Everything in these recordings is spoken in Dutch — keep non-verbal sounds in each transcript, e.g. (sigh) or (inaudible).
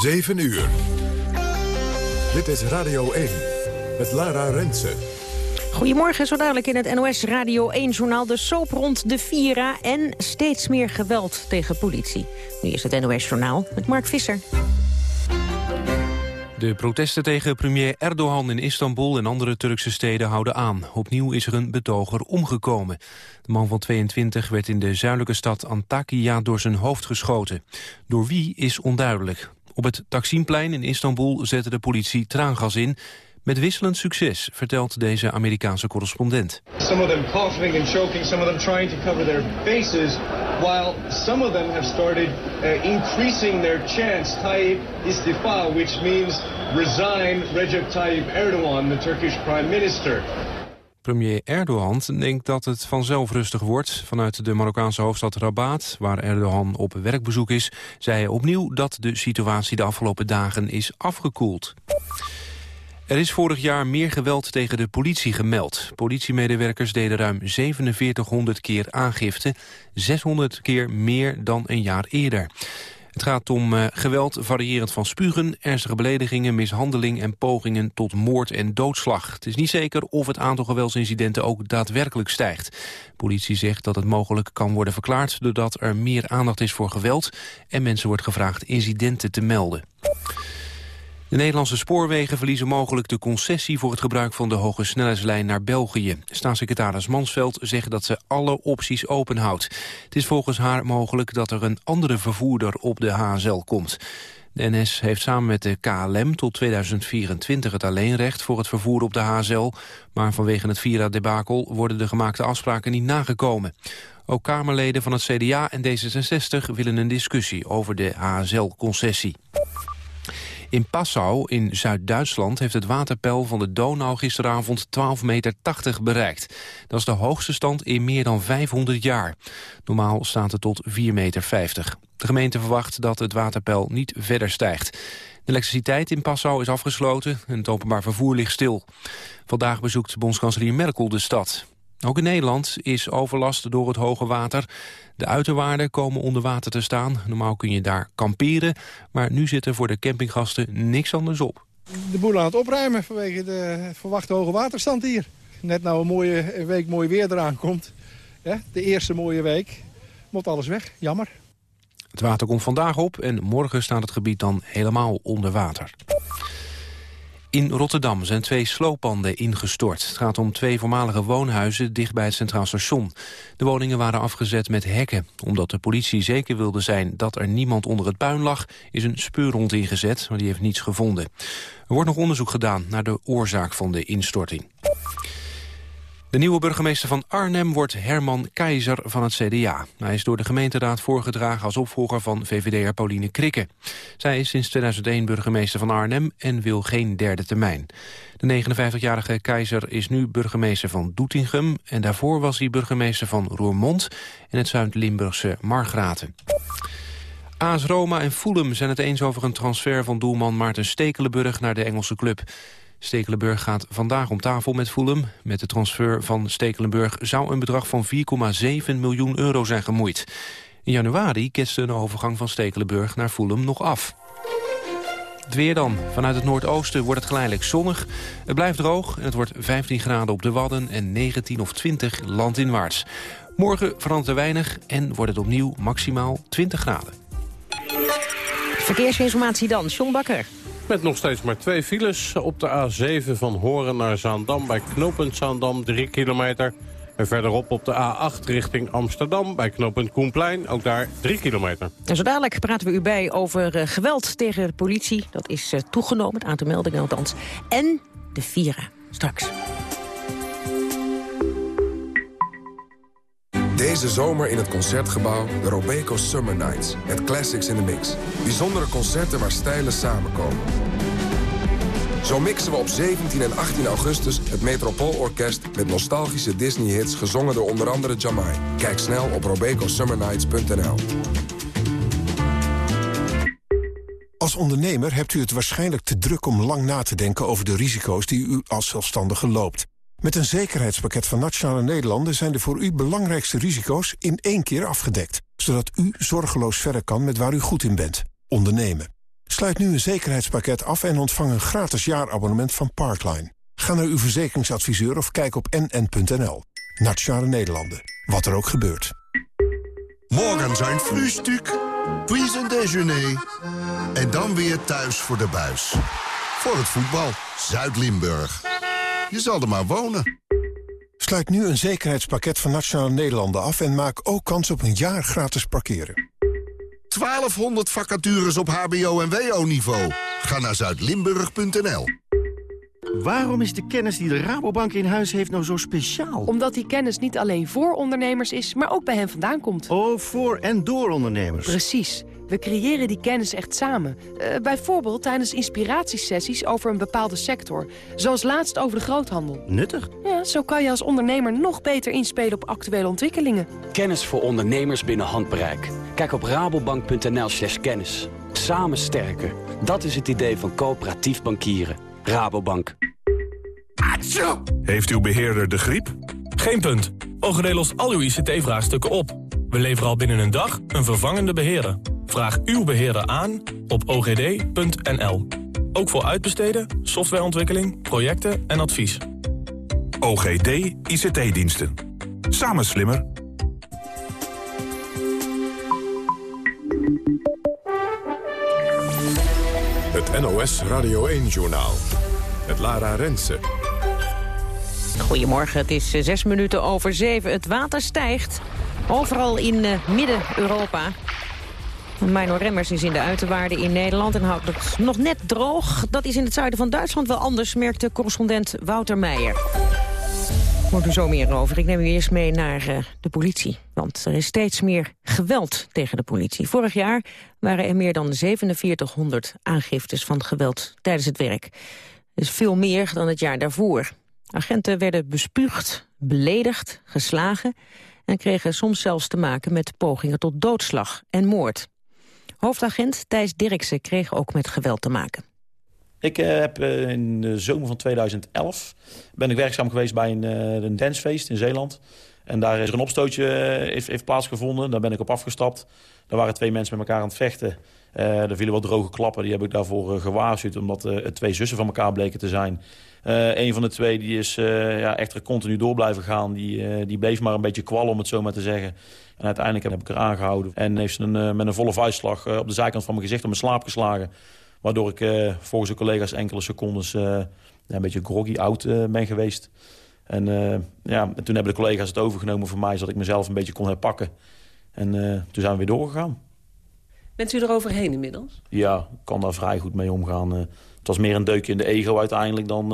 7 uur. Dit is Radio 1 met Lara Rensen. Goedemorgen, zo dadelijk in het NOS Radio 1-journaal... de soap rond de Vira en steeds meer geweld tegen politie. Nu is het NOS-journaal met Mark Visser. De protesten tegen premier Erdogan in Istanbul en andere Turkse steden houden aan. Opnieuw is er een betoger omgekomen. De man van 22 werd in de zuidelijke stad Antakya door zijn hoofd geschoten. Door wie is onduidelijk. Op het Taksimplein in Istanbul zette de politie traangas in... Met wisselend succes, vertelt deze Amerikaanse correspondent. Some of them coughing and choking, some of them trying to cover their faces, while some of them have started uh, increasing their chants, Tayyip istifa, which means resign Recep Tayyip Erdogan, the Turkish prime minister. Premier Erdogan denkt dat het vanzelf rustig wordt. Vanuit de Marokkaanse hoofdstad Rabat, waar Erdogan op werkbezoek is... zei hij opnieuw dat de situatie de afgelopen dagen is afgekoeld. Er is vorig jaar meer geweld tegen de politie gemeld. Politiemedewerkers deden ruim 4700 keer aangifte, 600 keer meer dan een jaar eerder. Het gaat om uh, geweld variërend van spugen, ernstige beledigingen, mishandeling en pogingen tot moord en doodslag. Het is niet zeker of het aantal geweldsincidenten ook daadwerkelijk stijgt. Politie zegt dat het mogelijk kan worden verklaard doordat er meer aandacht is voor geweld en mensen wordt gevraagd incidenten te melden. De Nederlandse spoorwegen verliezen mogelijk de concessie voor het gebruik van de hoge snelheidslijn naar België. Staatssecretaris Mansveld zegt dat ze alle opties openhoudt. Het is volgens haar mogelijk dat er een andere vervoerder op de HSL komt. De NS heeft samen met de KLM tot 2024 het alleenrecht voor het vervoer op de HSL. Maar vanwege het Vira-debakel worden de gemaakte afspraken niet nagekomen. Ook Kamerleden van het CDA en D66 willen een discussie over de HSL-concessie. In Passau in Zuid-Duitsland heeft het waterpeil van de Donau gisteravond 12,80 meter bereikt. Dat is de hoogste stand in meer dan 500 jaar. Normaal staat het tot 4,50 meter. De gemeente verwacht dat het waterpeil niet verder stijgt. De elektriciteit in Passau is afgesloten en het openbaar vervoer ligt stil. Vandaag bezoekt bondskanselier Merkel de stad. Ook in Nederland is overlast door het hoge water. De uiterwaarden komen onder water te staan. Normaal kun je daar kamperen, maar nu zit er voor de campinggasten niks anders op. De boel aan het opruimen vanwege de verwachte hoge waterstand hier. Net nou een mooie week mooi weer eraan komt. Ja, de eerste mooie week. Moet alles weg, jammer. Het water komt vandaag op en morgen staat het gebied dan helemaal onder water. In Rotterdam zijn twee slooppanden ingestort. Het gaat om twee voormalige woonhuizen dicht bij het Centraal Station. De woningen waren afgezet met hekken. Omdat de politie zeker wilde zijn dat er niemand onder het puin lag... is een speurhond ingezet, maar die heeft niets gevonden. Er wordt nog onderzoek gedaan naar de oorzaak van de instorting. De nieuwe burgemeester van Arnhem wordt Herman Keizer van het CDA. Hij is door de gemeenteraad voorgedragen als opvolger van VVD'er Pauline Krikke. Zij is sinds 2001 burgemeester van Arnhem en wil geen derde termijn. De 59-jarige Keizer is nu burgemeester van Doetinchem... en daarvoor was hij burgemeester van Roermond en het Zuid-Limburgse Margraten. AS Roma en Fulham zijn het eens over een transfer van doelman Maarten Stekelenburg naar de Engelse club. Stekelenburg gaat vandaag om tafel met Fulham. Met de transfer van Stekelenburg zou een bedrag van 4,7 miljoen euro zijn gemoeid. In januari ketste een overgang van Stekelenburg naar Fulham nog af. Het weer dan. Vanuit het noordoosten wordt het geleidelijk zonnig. Het blijft droog en het wordt 15 graden op de Wadden... en 19 of 20 landinwaarts. Morgen verandert er weinig en wordt het opnieuw maximaal 20 graden. Verkeersinformatie dan, John Bakker. Met nog steeds maar twee files op de A7 van Horen naar Zaandam... bij knooppunt Zaandam, 3 kilometer. En verderop op de A8 richting Amsterdam bij knooppunt Koenplein. Ook daar 3 kilometer. En zo dadelijk praten we u bij over uh, geweld tegen de politie. Dat is uh, toegenomen, het aantal meldingen althans. En de Vira, straks. Deze zomer in het Concertgebouw de Robeco Summer Nights. Met classics in the mix. Bijzondere concerten waar stijlen samenkomen. Zo mixen we op 17 en 18 augustus het Metropoolorkest... met nostalgische Disney-hits gezongen door onder andere Jamai. Kijk snel op robecosummernights.nl. Als ondernemer hebt u het waarschijnlijk te druk om lang na te denken... over de risico's die u als zelfstandige loopt. Met een zekerheidspakket van Nationale Nederlanden... zijn de voor u belangrijkste risico's in één keer afgedekt. Zodat u zorgeloos verder kan met waar u goed in bent. Ondernemen. Sluit nu een zekerheidspakket af en ontvang een gratis jaarabonnement van Parkline. Ga naar uw verzekeringsadviseur of kijk op nn.nl. Nationale Nederlanden. Wat er ook gebeurt. Morgen zijn frühstück, puis een déjeuner. En dan weer thuis voor de buis. Voor het voetbal, Zuid-Limburg. Je zal er maar wonen. Sluit nu een zekerheidspakket van Nationale Nederlanden af... en maak ook kans op een jaar gratis parkeren. 1200 vacatures op hbo- en wo-niveau. Ga naar zuidlimburg.nl. Waarom is de kennis die de Rabobank in huis heeft nou zo speciaal? Omdat die kennis niet alleen voor ondernemers is, maar ook bij hen vandaan komt. Oh, voor en door ondernemers. Precies. We creëren die kennis echt samen. Uh, bijvoorbeeld tijdens inspiratiesessies over een bepaalde sector. Zoals laatst over de groothandel. Nuttig. Ja, zo kan je als ondernemer nog beter inspelen op actuele ontwikkelingen. Kennis voor ondernemers binnen handbereik. Kijk op rabobank.nl slash kennis. Samen sterker. Dat is het idee van coöperatief bankieren. Rabobank. Heeft uw beheerder de griep? Geen punt. OGD lost al uw ICT-vraagstukken op. We leveren al binnen een dag een vervangende beheerder. Vraag uw beheerder aan op ogd.nl. Ook voor uitbesteden, softwareontwikkeling, projecten en advies. OGD ICT-diensten. Samen slimmer. Het NOS Radio 1-journaal. Het Lara Rensen. Goedemorgen, het is zes minuten over zeven. Het water stijgt. Overal in uh, Midden-Europa. Mino Remmers is in de uiterwaarden in Nederland en houdt het nog net droog. Dat is in het zuiden van Duitsland wel anders, merkte correspondent Wouter Meijer. Hoort u zo meer over. Ik neem u eerst mee naar uh, de politie. Want er is steeds meer geweld tegen de politie. Vorig jaar waren er meer dan 4700 aangiftes van geweld tijdens het werk. Dat is veel meer dan het jaar daarvoor. Agenten werden bespuugd, beledigd, geslagen... en kregen soms zelfs te maken met pogingen tot doodslag en moord. Hoofdagent Thijs Dirksen kreeg ook met geweld te maken. Ik uh, heb uh, in de zomer van 2011 ben ik werkzaam geweest bij een, uh, een dancefeest in Zeeland. En daar is er een opstootje heeft, heeft plaatsgevonden. Daar ben ik op afgestapt. Daar waren twee mensen met elkaar aan het vechten. Er vielen wat droge klappen. Die heb ik daarvoor gewaarschuwd. Omdat het twee zussen van elkaar bleken te zijn. een van de twee die is ja, echt continu door blijven gaan. Die, die bleef maar een beetje kwallen om het zo maar te zeggen. En uiteindelijk heb ik haar aangehouden. En heeft ze een, met een volle vuistslag op de zijkant van mijn gezicht op mijn slaap geslagen. Waardoor ik uh, volgens de collega's enkele secondes een beetje groggy oud ben geweest. En, ja, en toen hebben de collega's het overgenomen voor mij... zodat ik mezelf een beetje kon herpakken. En toen zijn we weer doorgegaan. Bent u er overheen inmiddels? Ja, ik kan daar vrij goed mee omgaan. het was meer een deukje in de ego uiteindelijk dan,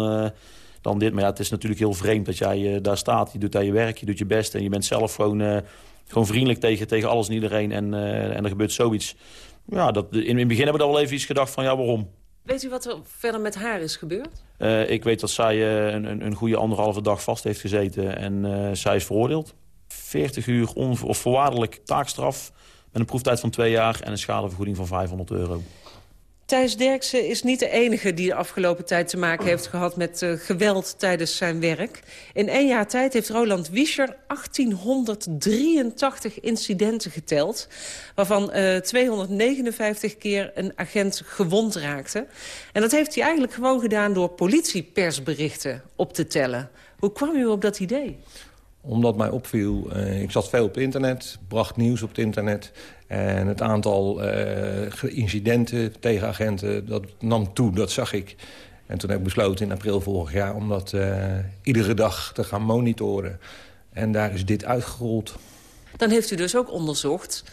dan dit. Maar ja, het is natuurlijk heel vreemd dat jij daar staat. Je doet daar je werk, je doet je best. En je bent zelf gewoon, gewoon vriendelijk tegen, tegen alles en iedereen. En, en er gebeurt zoiets ja, dat, in het begin hebben we al wel even iets gedacht van ja, waarom? Weet u wat er verder met haar is gebeurd? Uh, ik weet dat zij uh, een, een goede anderhalve dag vast heeft gezeten en uh, zij is veroordeeld. 40 uur of voorwaardelijk taakstraf een proeftijd van twee jaar en een schadevergoeding van 500 euro. Thijs Derksen is niet de enige die de afgelopen tijd te maken heeft gehad met uh, geweld tijdens zijn werk. In één jaar tijd heeft Roland Wischer 1883 incidenten geteld, waarvan uh, 259 keer een agent gewond raakte. En dat heeft hij eigenlijk gewoon gedaan door politiepersberichten op te tellen. Hoe kwam u op dat idee? Omdat mij opviel, uh, ik zat veel op internet, bracht nieuws op het internet... En het aantal uh, incidenten tegen agenten, dat nam toe, dat zag ik. En toen heb ik besloten in april vorig jaar om dat uh, iedere dag te gaan monitoren. En daar is dit uitgerold. Dan heeft u dus ook onderzocht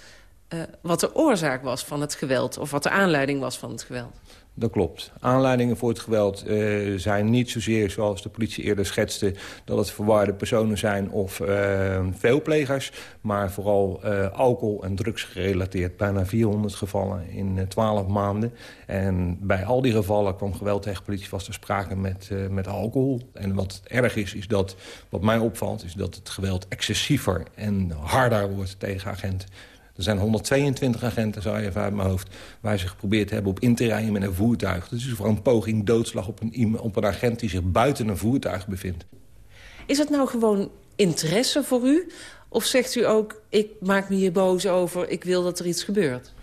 wat de oorzaak was van het geweld... of wat de aanleiding was van het geweld. Dat klopt. Aanleidingen voor het geweld uh, zijn niet zozeer zoals de politie eerder schetste... dat het verwarde personen zijn of uh, veelplegers... maar vooral uh, alcohol- en drugs gerelateerd. Bijna 400 gevallen in 12 maanden. En bij al die gevallen kwam geweld tegen politie vast te sprake met, met alcohol. En wat erg is, is dat, wat mij opvalt... is dat het geweld excessiever en harder wordt tegen agenten. Er zijn 122 agenten, zou je even uit mijn hoofd... waar ze geprobeerd hebben op in te rijden met een voertuig. Dat is voor een poging doodslag op een, op een agent die zich buiten een voertuig bevindt. Is het nou gewoon interesse voor u? Of zegt u ook, ik maak me hier boos over, ik wil dat er iets gebeurt?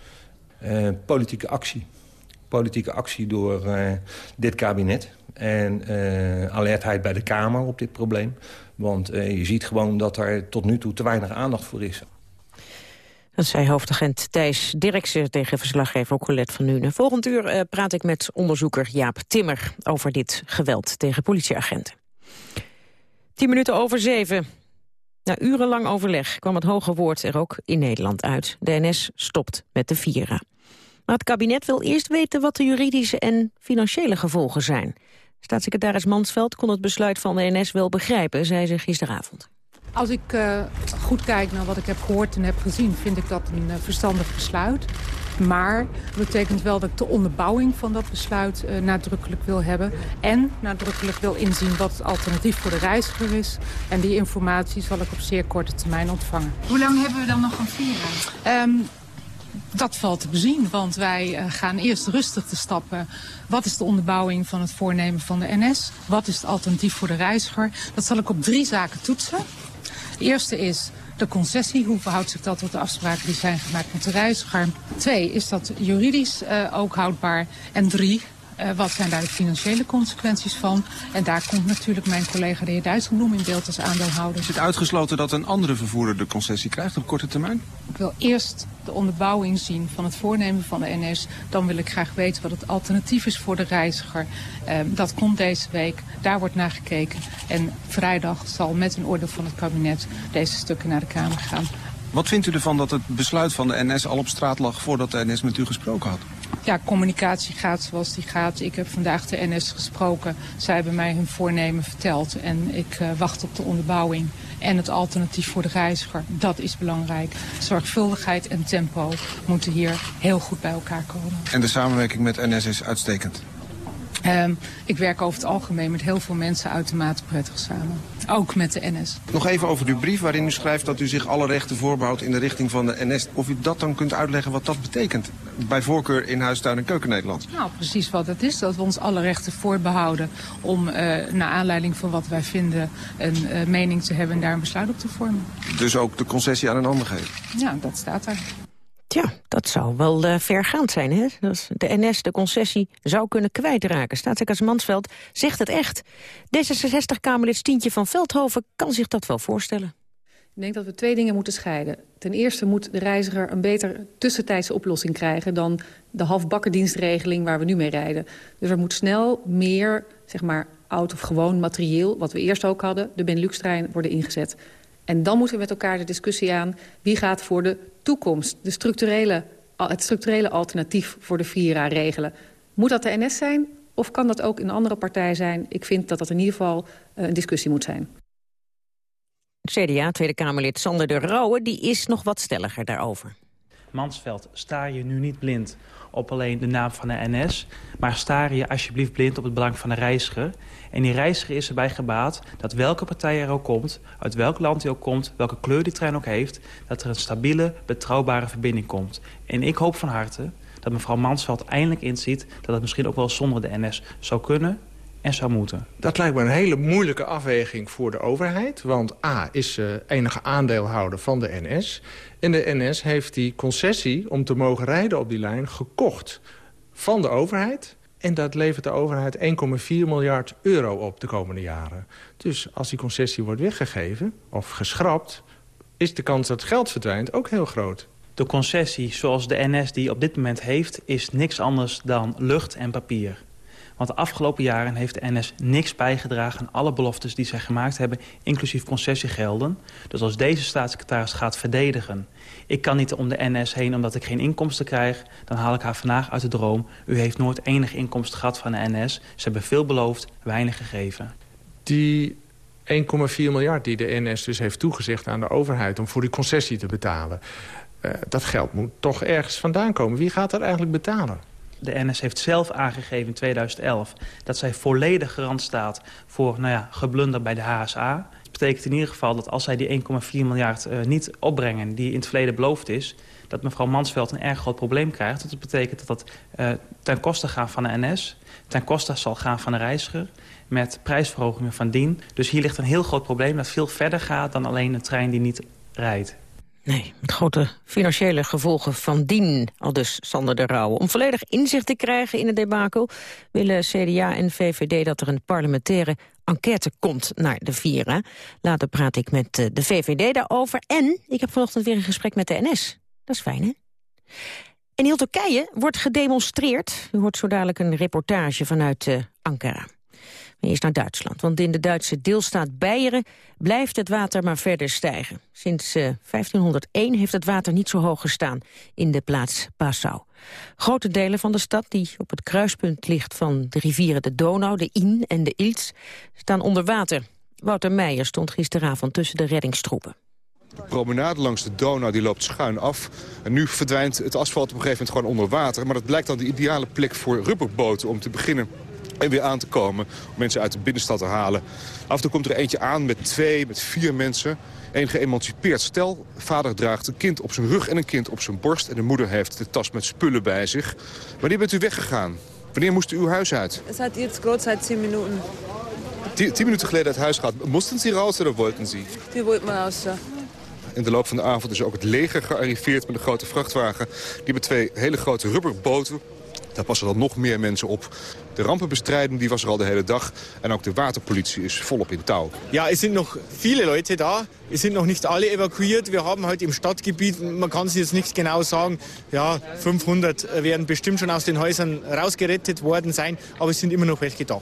Uh, politieke actie. politieke actie door uh, dit kabinet. En uh, alertheid bij de Kamer op dit probleem. Want je ziet gewoon dat er tot nu toe te weinig aandacht voor is. Dat zei hoofdagent Thijs Dirksen tegen verslaggever Colette van Nuenen. Volgend uur uh, praat ik met onderzoeker Jaap Timmer over dit geweld tegen politieagenten. Tien minuten over zeven. Na urenlang overleg kwam het hoge woord er ook in Nederland uit. De NS stopt met de Vira. Maar het kabinet wil eerst weten wat de juridische en financiële gevolgen zijn. Staatssecretaris Mansveld kon het besluit van de NS wel begrijpen, zei ze gisteravond. Als ik uh, goed kijk naar wat ik heb gehoord en heb gezien... vind ik dat een uh, verstandig besluit. Maar dat betekent wel dat ik de onderbouwing van dat besluit uh, nadrukkelijk wil hebben. En nadrukkelijk wil inzien wat het alternatief voor de reiziger is. En die informatie zal ik op zeer korte termijn ontvangen. Hoe lang hebben we dan nog een vieren? Um, dat valt te bezien, want wij gaan eerst rustig te stappen. Wat is de onderbouwing van het voornemen van de NS? Wat is het alternatief voor de reiziger? Dat zal ik op drie zaken toetsen. Eerste is de concessie. Hoe verhoudt zich dat tot de afspraken die zijn gemaakt met de reiziger? Twee, is dat juridisch uh, ook houdbaar? En drie, wat zijn daar de financiële consequenties van? En daar komt natuurlijk mijn collega de heer Dijsselbloem in beeld als aandeelhouder. Is het uitgesloten dat een andere vervoerder de concessie krijgt op korte termijn? Ik wil eerst de onderbouwing zien van het voornemen van de NS. Dan wil ik graag weten wat het alternatief is voor de reiziger. Uh, dat komt deze week. Daar wordt naar gekeken. En vrijdag zal met een oordeel van het kabinet deze stukken naar de Kamer gaan. Wat vindt u ervan dat het besluit van de NS al op straat lag voordat de NS met u gesproken had? Ja, communicatie gaat zoals die gaat. Ik heb vandaag de NS gesproken. Zij hebben mij hun voornemen verteld. En ik uh, wacht op de onderbouwing. En het alternatief voor de reiziger, dat is belangrijk. Zorgvuldigheid en tempo moeten hier heel goed bij elkaar komen. En de samenwerking met NS is uitstekend? Um, ik werk over het algemeen met heel veel mensen uitermate prettig samen. Ook met de NS. Nog even over uw brief waarin u schrijft dat u zich alle rechten voorbehoudt in de richting van de NS. Of u dat dan kunt uitleggen wat dat betekent. Bij voorkeur in huistuin en keuken Nederland. Nou, precies wat het is. Dat we ons alle rechten voorbehouden om uh, naar aanleiding van wat wij vinden een uh, mening te hebben en daar een besluit op te vormen. Dus ook de concessie aan een ander geven? Ja, dat staat er. Tja, dat zou wel uh, vergaand zijn, hè? Dat de NS de concessie zou kunnen kwijtraken. Staatssecretaris Mansveld zegt het echt. D66-Kamerlid Stientje van Veldhoven kan zich dat wel voorstellen. Ik denk dat we twee dingen moeten scheiden. Ten eerste moet de reiziger een beter tussentijdse oplossing krijgen... dan de halfbakkerdienstregeling waar we nu mee rijden. Dus er moet snel meer, zeg maar, oud of gewoon materieel... wat we eerst ook hadden, de Benelux-trein, worden ingezet. En dan moeten we met elkaar de discussie aan... wie gaat voor de toekomst, de structurele, het structurele alternatief voor de Vira regelen. Moet dat de NS zijn of kan dat ook een andere partij zijn? Ik vind dat dat in ieder geval uh, een discussie moet zijn. CDA, Tweede Kamerlid Sander de Rauwe, die is nog wat stelliger daarover. Mansveld, sta je nu niet blind op alleen de naam van de NS... maar sta je alsjeblieft blind op het belang van de reiziger... En die reiziger is erbij gebaat dat welke partij er ook komt... uit welk land hij ook komt, welke kleur die trein ook heeft... dat er een stabiele, betrouwbare verbinding komt. En ik hoop van harte dat mevrouw Mansveld eindelijk inziet... dat het misschien ook wel zonder de NS zou kunnen en zou moeten. Dat lijkt me een hele moeilijke afweging voor de overheid. Want A is uh, enige aandeelhouder van de NS. En de NS heeft die concessie om te mogen rijden op die lijn gekocht van de overheid... En dat levert de overheid 1,4 miljard euro op de komende jaren. Dus als die concessie wordt weggegeven of geschrapt... is de kans dat het geld verdwijnt ook heel groot. De concessie zoals de NS die op dit moment heeft... is niks anders dan lucht en papier. Want de afgelopen jaren heeft de NS niks bijgedragen... aan alle beloftes die zij gemaakt hebben, inclusief concessiegelden. Dus als deze staatssecretaris gaat verdedigen... ik kan niet om de NS heen omdat ik geen inkomsten krijg... dan haal ik haar vandaag uit de droom. U heeft nooit enig inkomsten gehad van de NS. Ze hebben veel beloofd, weinig gegeven. Die 1,4 miljard die de NS dus heeft toegezegd aan de overheid... om voor die concessie te betalen... Uh, dat geld moet toch ergens vandaan komen. Wie gaat dat eigenlijk betalen? De NS heeft zelf aangegeven in 2011 dat zij volledig garant staat voor nou ja, geblunder bij de HSA. Dat betekent in ieder geval dat als zij die 1,4 miljard uh, niet opbrengen die in het verleden beloofd is... dat mevrouw Mansveld een erg groot probleem krijgt. Dat betekent dat dat uh, ten koste gaat van de NS, ten koste zal gaan van de reiziger met prijsverhogingen van dien. Dus hier ligt een heel groot probleem dat veel verder gaat dan alleen een trein die niet rijdt. Nee, met grote financiële gevolgen van dien, al dus Sander de Rauwe. Om volledig inzicht te krijgen in het debakel... willen CDA en VVD dat er een parlementaire enquête komt naar de Vira. Later praat ik met eh, de VVD daarover. En ik heb vanochtend weer een gesprek met de NS. Dat is fijn, hè? In heel Turkije wordt gedemonstreerd. U hoort zo dadelijk een reportage vanuit uh, Ankara. Eerst naar Duitsland, want in de Duitse deelstaat Beieren blijft het water maar verder stijgen. Sinds uh, 1501 heeft het water niet zo hoog gestaan in de plaats Passau. Grote delen van de stad, die op het kruispunt ligt van de rivieren de Donau, de Inn en de Ilz, staan onder water. Wouter Meijer stond gisteravond tussen de reddingstroepen. De promenade langs de Donau die loopt schuin af. En nu verdwijnt het asfalt op een gegeven moment gewoon onder water. Maar dat blijkt dan de ideale plek voor rubberboten om te beginnen en weer aan te komen om mensen uit de binnenstad te halen. Af en toe komt er eentje aan met twee, met vier mensen. Een geëmancipeerd stel. Vader draagt een kind op zijn rug en een kind op zijn borst. En de moeder heeft de tas met spullen bij zich. Wanneer bent u weggegaan? Wanneer moest u uw huis uit? Het hat jetzt groot tijd 10 minuten. Tien, tien minuten geleden uit huis gaat. Moesten ze raus of wollten ze? Die wollten maar raus, ja. In de loop van de avond is ook het leger gearriveerd met een grote vrachtwagen. Die met twee hele grote rubberboten daar passen dan nog meer mensen op. De rampenbestrijding die was er al de hele dag. En ook de waterpolitie is volop in touw. Ja, er zijn nog viele Leute da. Es sind noch nicht alle evakuiert. Wir haben heute im Stadtgebiet, man kann es jetzt nicht genau sagen, ja, 500 werden bestimmt schon aus den Häusern rausgerettet worden sein. Aber es sind immer noch welche da.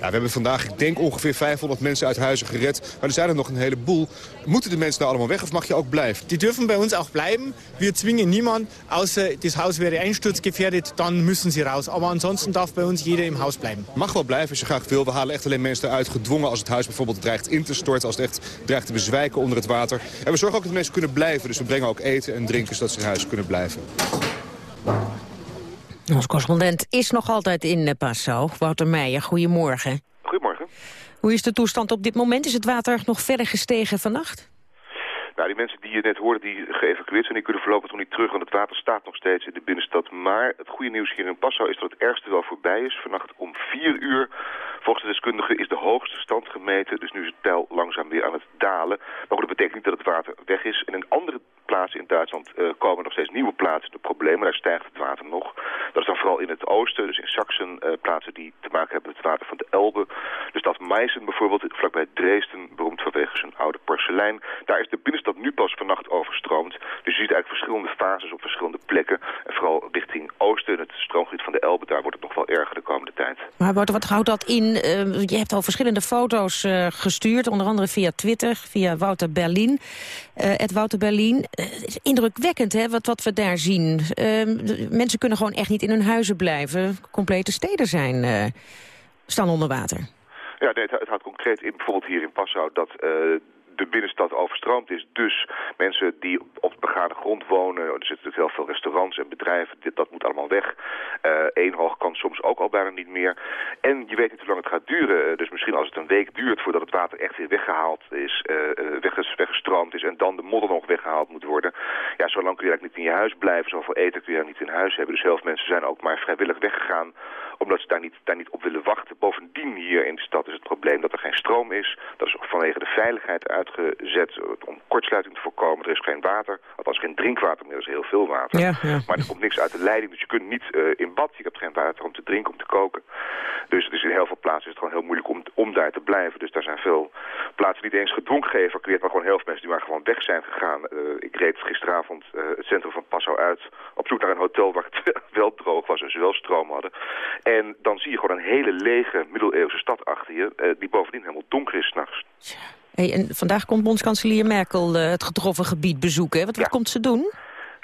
Ja, we hebben vandaag, ik denk, ongeveer 500 mensen uit huizen gered. Maar er zijn er nog een heleboel. Moeten de mensen nou allemaal weg of mag je ook blijven? Die dürfen bij ons ook blijven. Wir zwingen niemand, außer das Haus wäre einsturzgefährdet, dan müssen sie raus. Aber ansonsten darf bij ons jeder im Haus blijven. Mag wel blijven als je graag wil. We halen echt alleen mensen eruit gedwongen als het huis bijvoorbeeld dreigt in te storten. Als het echt dreigt te bezwijken onder het water. En we zorgen ook dat mensen kunnen blijven. Dus we brengen ook eten en drinken zodat ze in huis kunnen blijven. Ons correspondent is nog altijd in eh, Passau. Wouter Meijer, goedemorgen. Goedemorgen. Hoe is de toestand op dit moment? Is het water nog verder gestegen vannacht? Nou, die mensen die je net hoorde die geëvacueerd zijn, die kunnen voorlopig nog niet terug, want het water staat nog steeds in de binnenstad. Maar het goede nieuws hier in Passau is dat het ergste wel voorbij is. Vannacht om vier uur, volgens de deskundigen, is de hoogste stand gemeten. Dus nu is het peil langzaam weer aan het dalen. Maar goed, dat betekent niet dat het water weg is. En in andere plaatsen in Duitsland uh, komen nog steeds nieuwe plaatsen de problemen. Daar stijgt het water nog. Dat is dan vooral in het oosten, dus in Sachsen, uh, plaatsen die te maken hebben met het water van de Elbe. De stad Meissen bijvoorbeeld, vlakbij Dresden, beroemd vanwege zijn oude porselein. Daar is de binnenstad nu pas vannacht overstroomd. Dus je ziet eigenlijk verschillende fases op verschillende plekken. En vooral richting oosten, het stroomgebied van de Elbe, daar wordt het nog wel erger de komende tijd. Maar wat houdt dat in? Uh, je hebt al verschillende foto's gestuurd, onder andere via Twitter, via Wouter Berlin. het Wouter Berlin is indrukwekkend hè, wat, wat we daar zien. Uh, mensen kunnen gewoon echt niet in hun huizen blijven. Complete steden zijn, staan onder water. Ja, het, het concreet in, bijvoorbeeld hier in Passau, dat de binnenstad overstroomd is. Dus mensen die op de begane grond wonen, er zitten natuurlijk heel veel restaurants en bedrijven, dit, dat moet allemaal weg. Eén hoog kan soms ook al bijna niet meer. En je weet niet hoe lang het gaat duren. Dus misschien als het een week duurt voordat het water echt weer weggehaald is, uh, weggestroomd is en dan de modder nog weggehaald moet worden. Ja, zo lang kun je eigenlijk niet in je huis blijven. Zoveel eten kun je niet in huis hebben. Dus heel veel mensen zijn ook maar vrijwillig weggegaan omdat ze daar niet, daar niet op willen wachten. Bovendien hier in de stad is het probleem dat er geen stroom is. Dat is ook vanwege de veiligheid uitgezet om kortsluiting te voorkomen. Er is geen water, althans geen drinkwater meer, er is heel veel water. Ja, ja. Maar er komt niks uit de leiding, dus je kunt niet uh, in bad. Je hebt geen water om te drinken, om te koken. Dus, dus in heel veel plaatsen is het gewoon heel moeilijk om, om daar te blijven. Dus daar zijn veel plaatsen niet eens gedwongen geëvacueerd, maar gewoon heel veel mensen die maar gewoon weg zijn gegaan. Uh, ik reed gisteravond uh, het centrum van Passau uit op zoek naar een hotel waar het (laughs) wel droog was en ze wel stroom hadden. En dan zie je gewoon een hele lege middeleeuwse stad achter je, uh, die bovendien helemaal donker is s'nachts. Hey, en vandaag komt bondskanselier Merkel uh, het getroffen gebied bezoeken. Wat, wat ja. komt ze doen?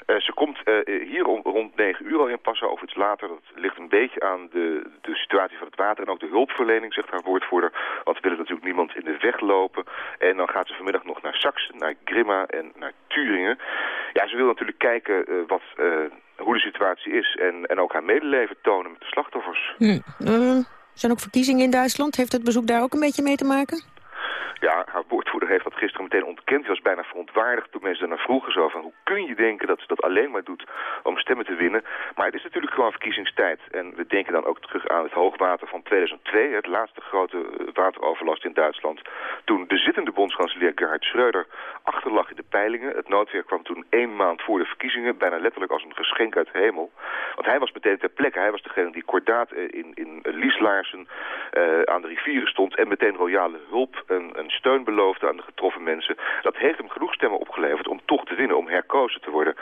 Uh, ze komt uh, hier om, rond 9 uur al in Passau of iets later. Dat ligt een beetje aan de, de situatie van het water en ook de hulpverlening, zegt haar woordvoerder. Want we willen natuurlijk niemand in de weg lopen. En dan gaat ze vanmiddag nog naar Saxen, naar Grimma en naar Turingen. Ja, ze wil natuurlijk kijken uh, wat, hoe de situatie is en, en ook haar medeleven tonen met de slachtoffers. Hm. zijn ook verkiezingen in Duitsland. Heeft het bezoek daar ook een beetje mee te maken? Ja, haar woordvoerder heeft dat gisteren meteen ontkend. Hij was bijna verontwaardigd toen mensen daarna vroegen. Zo van, hoe kun je denken dat ze dat alleen maar doet om stemmen te winnen? Maar het is natuurlijk gewoon verkiezingstijd. En we denken dan ook terug aan het hoogwater van 2002. Het laatste grote eh, wateroverlast in Duitsland. Toen de zittende bondskanselier Gerhard Schröder achterlag in de peilingen. Het noodweer kwam toen één maand voor de verkiezingen. Bijna letterlijk als een geschenk uit de hemel. Want hij was meteen ter plekke. Hij was degene die kordaat eh, in, in Lieslaarsen uh, aan de rivieren stond. En meteen royale hulp en steun beloofde aan de getroffen mensen. Dat heeft hem genoeg stemmen opgeleverd om toch te winnen, om herkozen te worden.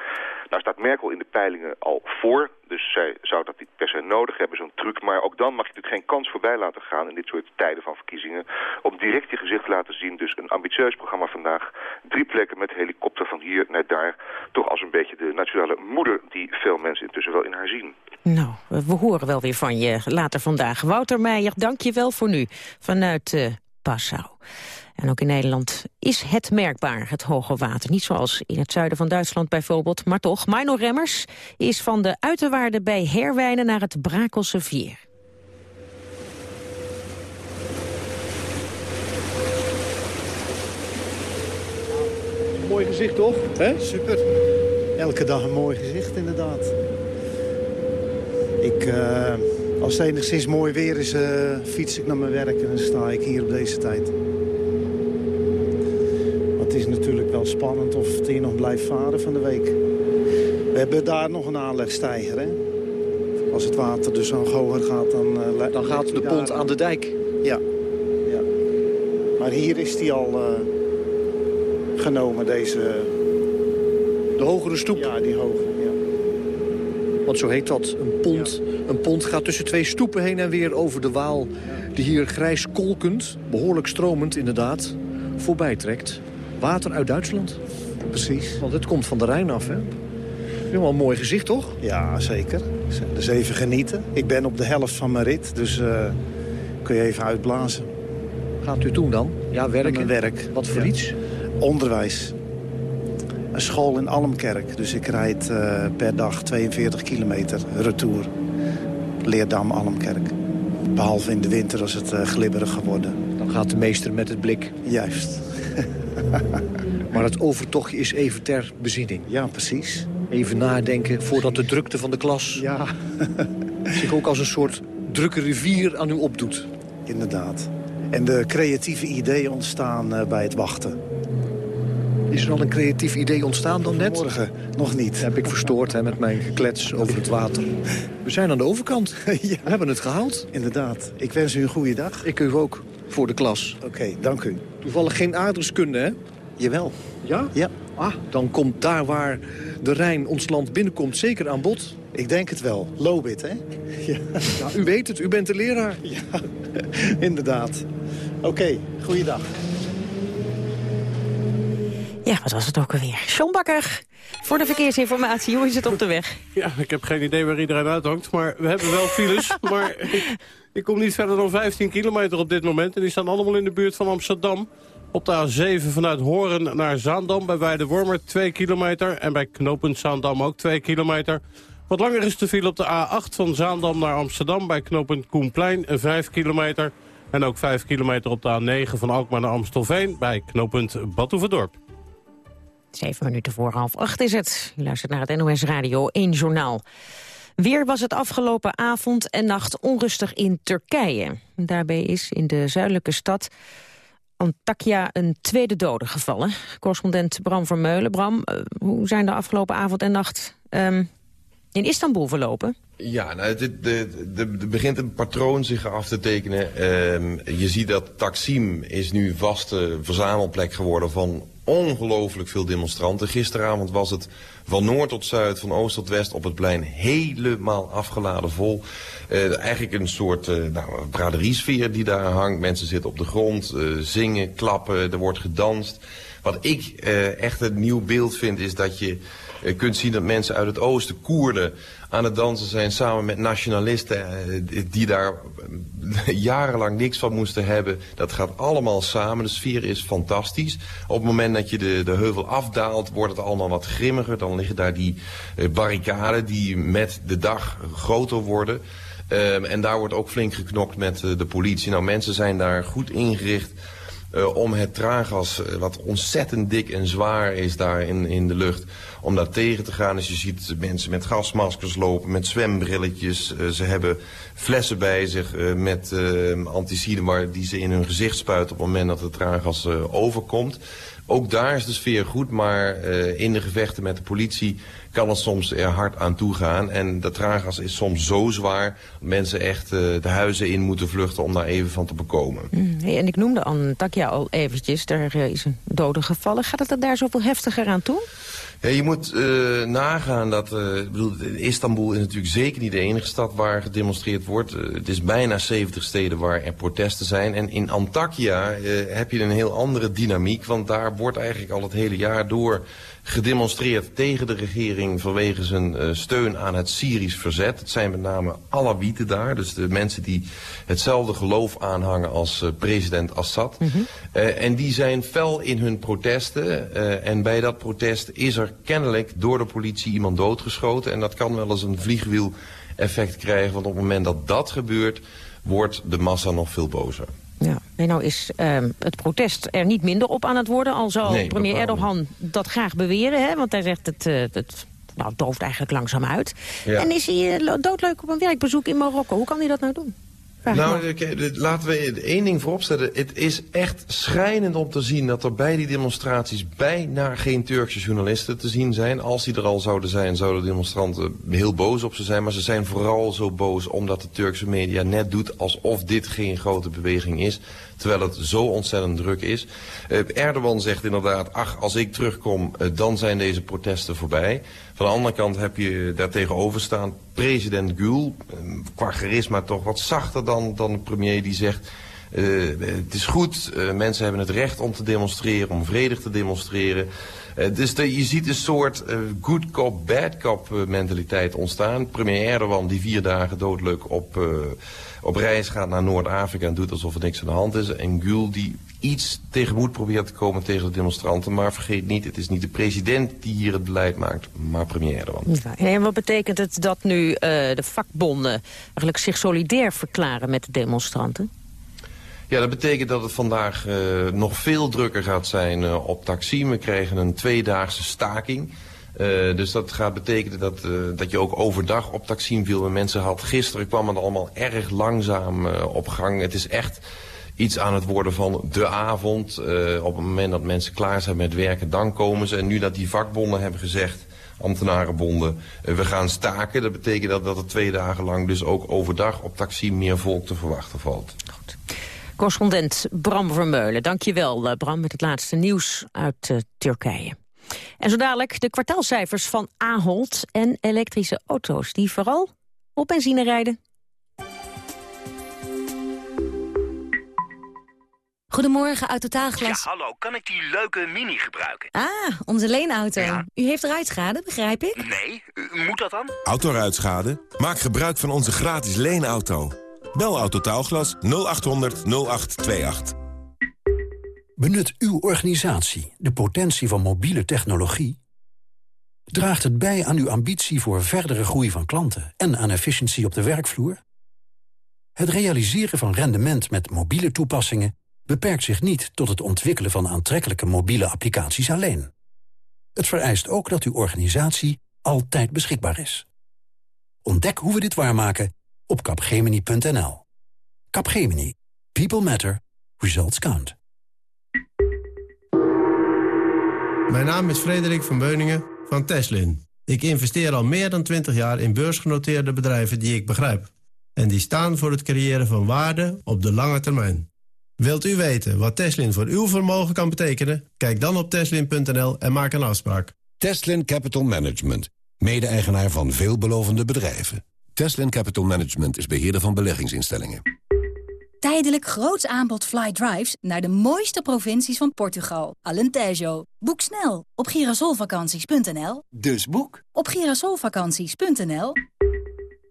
Nou staat Merkel in de peilingen al voor. Dus zij zou dat niet per se nodig hebben, zo'n truc. Maar ook dan mag je natuurlijk geen kans voorbij laten gaan in dit soort tijden van verkiezingen. Om direct je gezicht te laten zien. Dus een ambitieus programma vandaag. Drie plekken met helikopter van hier naar daar. Toch als een beetje de nationale moeder die veel mensen intussen wel in haar zien. Nou, we horen wel weer van je later vandaag. Wouter Meijer, dank je wel voor nu vanuit uh, Passau. En ook in Nederland is het merkbaar, het hoge water. Niet zoals in het zuiden van Duitsland bijvoorbeeld, maar toch. Mino Remmers is van de uiterwaarden bij Herwijnen naar het Brakelse Vier. Mooi gezicht, toch? He? Super. Elke dag een mooi gezicht, inderdaad. Ik, uh, als het enigszins mooi weer is, uh, fiets ik naar mijn werk en dan sta ik hier op deze tijd. Maar het is natuurlijk wel spannend of het hier nog blijft varen van de week. We hebben daar nog een aanlegstijger, hè? Als het water dus zo hoger gaat, dan... Uh, dan gaat de pont aan de dijk? Ja. ja. Maar hier is die al genomen, deze... De hogere stoep? Ja, die hogere. Want zo heet dat. Een pont, een pont gaat tussen twee stoepen heen en weer over de Waal... die hier grijs kolkend, behoorlijk stromend inderdaad, voorbij trekt. Water uit Duitsland. Precies. Want het komt van de Rijn af, hè? Helemaal een mooi gezicht, toch? Ja, zeker. Dus even genieten. Ik ben op de helft van mijn rit, dus uh, kun je even uitblazen. Gaat u doen dan? Ja, werken? werk. Wat voor ja. iets? Onderwijs een school in Almkerk. Dus ik rijd uh, per dag 42 kilometer retour. Leerdam, Almkerk. Behalve in de winter als het uh, glibberig geworden. Dan gaat de meester met het blik. Juist. (laughs) maar het overtochtje is even ter bezinning. Ja, precies. Even nadenken voordat de drukte van de klas... Ja. (laughs) zich ook als een soort drukke rivier aan u opdoet. Inderdaad. En de creatieve ideeën ontstaan uh, bij het wachten. Is er al een creatief idee ontstaan dan net? Morgen, nog niet. Heb ik verstoord hè, met mijn geklets over het water. We zijn aan de overkant. (laughs) ja. We hebben het gehaald. Inderdaad. Ik wens u een goede dag. Ik u ook, voor de klas. Oké, okay, dank u. Toevallig geen aardrijkskunde, hè? Jawel. Ja? Ja. Ah, dan komt daar waar de Rijn ons land binnenkomt zeker aan bod. Ik denk het wel. Lobit, hè? (laughs) Ja. ja. u weet het, u bent de leraar. Ja, (laughs) inderdaad. Oké, okay, goeiedag. Ja, wat was het ook alweer? John Bakker, voor de verkeersinformatie. Hoe is het op de weg? (laughs) Ja, ik heb geen idee waar iedereen uithangt. Maar we hebben wel files. (laughs) maar ik, ik, kom niet verder dan 15 kilometer op dit moment. En die staan allemaal in de buurt van Amsterdam. Op de A7 vanuit Horen naar Zaandam bij Weidewormer 2 kilometer. En bij knooppunt Zaandam ook 2 kilometer. Wat langer is de file op de A8 van Zaandam naar Amsterdam... bij knooppunt Koenplein 5 kilometer. En ook 5 kilometer op de A9 van Alkmaar naar Amstelveen... bij knooppunt Badhoevedorp. Zeven minuten voor half acht is het. U luistert naar het NOS Radio 1 Journaal. Weer was het afgelopen avond en nacht onrustig in Turkije. Daarbij is in de zuidelijke stad Antakya een tweede dode gevallen. Correspondent Bram Vermeulen. Bram, uh, hoe zijn de afgelopen avond en nacht um, in Istanbul verlopen? Ja, nou, er begint een patroon zich af te tekenen. Uh, je ziet dat Taksim is nu vaste verzamelplek geworden van ongelooflijk veel demonstranten. Gisteravond was het van noord tot zuid, van oost tot west op het plein helemaal afgeladen vol. Uh, eigenlijk een soort uh, nou, braderiesfeer die daar hangt. Mensen zitten op de grond, uh, zingen, klappen, er wordt gedanst. Wat ik echt een nieuw beeld vind is dat je kunt zien dat mensen uit het oosten, Koerden, aan het dansen zijn samen met nationalisten die daar jarenlang niks van moesten hebben. Dat gaat allemaal samen. De sfeer is fantastisch. Op het moment dat je de, de heuvel afdaalt, wordt het allemaal wat grimmiger. Dan liggen daar die barricaden die met de dag groter worden. Um, en daar wordt ook flink geknokt met de politie. Nou, mensen zijn daar goed ingericht. Uh, om het traangas, uh, wat ontzettend dik en zwaar is daar in, in de lucht, om daar tegen te gaan. Dus je ziet mensen met gasmaskers lopen, met zwembrilletjes. Uh, ze hebben flessen bij zich met anticiden waar die ze in hun gezicht spuiten op het moment dat het traangas overkomt. Ook daar is de sfeer goed, maar in de gevechten met de politie kan het soms er hard aan toe gaan. En dat traangas is soms zo zwaar dat mensen echt uh, de huizen in moeten vluchten om daar even van te bekomen. Mm, en ik noemde Antakya al eventjes, daar uh, is een dode gevallen. Gaat het er daar zoveel heftiger aan toe? Je moet uh, nagaan dat uh, bedoel, Istanbul is natuurlijk zeker niet de enige stad waar gedemonstreerd wordt. Uh, het is bijna 70 steden waar er protesten zijn. En in Antakya heb je een heel andere dynamiek. Want daar wordt eigenlijk al het hele jaar door gedemonstreerd tegen de regering vanwege zijn uh, steun aan het Syrisch verzet. Het zijn met name Alawieten daar, dus de mensen die hetzelfde geloof aanhangen als uh, president Assad. Mm -hmm. uh, en die zijn fel in hun protesten en bij dat protest is er kennelijk door de politie iemand doodgeschoten. En dat kan wel eens een vliegwiel effect krijgen, want op het moment dat dat gebeurt wordt de massa nog veel bozer. Ja. En nou is um, het protest er niet minder op aan het worden. Al nee, premier Erdogan dat graag beweren. Hè, want hij zegt het, uh, het nou, dooft eigenlijk langzaam uit. Ja. En is hij uh, doodleuk op een werkbezoek in Marokko. Hoe kan hij dat nou doen? Nou, laten we één ding vooropstellen. Het is echt schrijnend om te zien dat er bij die demonstraties bijna geen Turkse journalisten te zien zijn. Als die er al zouden zijn, zouden de demonstranten heel boos op ze zijn. Maar ze zijn vooral zo boos omdat de Turkse media net doet alsof dit geen grote beweging is. Terwijl het zo ontzettend druk is. Uh, Erdogan zegt inderdaad, ach, als ik terugkom, uh, dan zijn deze protesten voorbij. Van de andere kant heb je daar tegenover staan president Gül. Uh, qua charisma toch wat zachter dan, dan de premier die zegt... Uh, het is goed, uh, mensen hebben het recht om te demonstreren, om vredig te demonstreren. Uh, dus je ziet een soort good cop, bad cop mentaliteit ontstaan. Premier Erdogan die vier dagen doodelijk op, op reis gaat naar Noord-Afrika en doet alsof er niks aan de hand is. En Gül die iets tegenmoet probeert te komen tegen de demonstranten. Maar vergeet niet, het is niet de president die hier het beleid maakt, maar premier Erdogan. Ja, en wat betekent het dat nu uh, de vakbonden eigenlijk zich solidair verklaren met de demonstranten? Ja, dat betekent dat het vandaag uh, nog veel drukker gaat zijn uh, op Taksim. We krijgen een tweedaagse staking. Uh, dus dat gaat betekenen dat, uh, dat je ook overdag op Taksim veel mensen had. Gisteren kwam het allemaal erg langzaam uh, op gang. Het is echt iets aan het worden van de avond. op het moment dat mensen klaar zijn met werken, dan komen ze. En nu dat die vakbonden hebben gezegd, ambtenarenbonden, we gaan staken. Dat betekent dat, dat er twee dagen lang dus ook overdag op Taksim meer volk te verwachten valt. Goed. Correspondent Bram Vermeulen, dankjewel Bram met het laatste nieuws uit Turkije. En zo dadelijk de kwartaalcijfers van Ahold en elektrische auto's... die vooral op benzine rijden. Goedemorgen, Autotaalglas. Ja, hallo, kan ik die leuke Mini gebruiken? Ah, onze leenauto. Ja. U heeft ruitschade, begrijp ik? Nee, moet dat dan? Autoruitschade? Maak gebruik van onze gratis leenauto. Bel Autotaalglas 0800 0828. Benut uw organisatie de potentie van mobiele technologie? Draagt het bij aan uw ambitie voor verdere groei van klanten en aan efficiëntie op de werkvloer? Het realiseren van rendement met mobiele toepassingen beperkt zich niet tot het ontwikkelen van aantrekkelijke mobiele applicaties alleen. Het vereist ook dat uw organisatie altijd beschikbaar is. Ontdek hoe we dit waarmaken op capgemini.nl. Capgemini. People matter. Results count. Mijn naam is Frederik van Beuningen van Teslin. Ik investeer al meer dan 20 jaar in beursgenoteerde bedrijven die ik begrijp. En die staan voor het creëren van waarde op de lange termijn. Wilt u weten wat Teslin voor uw vermogen kan betekenen? Kijk dan op teslin.nl en maak een afspraak. Teslin Capital Management. Mede-eigenaar van veelbelovende bedrijven. Teslin Capital Management is beheerder van beleggingsinstellingen. Tijdelijk groots aanbod fly drives naar de mooiste provincies van Portugal. Alentejo. Boek snel op girasolvakanties.nl. Dus boek op girasolvakanties.nl.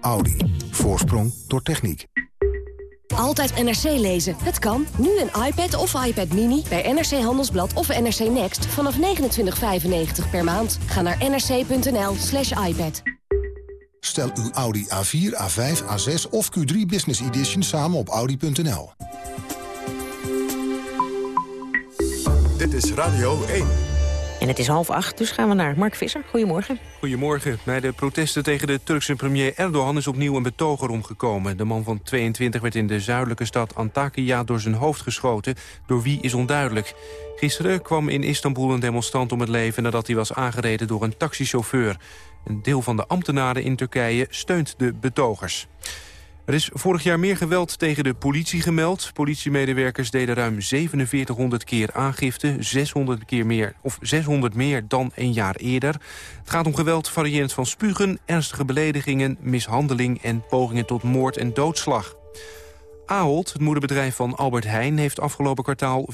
Audi. Voorsprong door techniek. Altijd NRC lezen. Het kan. Nu een iPad of iPad Mini bij NRC Handelsblad of NRC Next vanaf 29,95 per maand. Ga naar nrc.nl slash iPad. Stel uw Audi A4, A5, A6 of Q3 Business Edition samen op Audi.nl. Dit is Radio 1. Het is half acht, dus gaan we naar Mark Visser. Goedemorgen. Goedemorgen. Bij de protesten tegen de Turkse premier Erdogan is opnieuw een betoger omgekomen. De man van 22 werd in de zuidelijke stad Antakya door zijn hoofd geschoten. Door wie is onduidelijk. Gisteren kwam in Istanbul een demonstrant om het leven nadat hij was aangereden door een taxichauffeur. Een deel van de ambtenaren in Turkije steunt de betogers. Er is vorig jaar meer geweld tegen de politie gemeld. Politiemedewerkers deden ruim 4700 keer aangifte, 600, keer meer, of 600 meer dan een jaar eerder. Het gaat om geweld variërend van spugen, ernstige beledigingen, mishandeling en pogingen tot moord en doodslag. Ahold, het moederbedrijf van Albert Heijn, heeft afgelopen kwartaal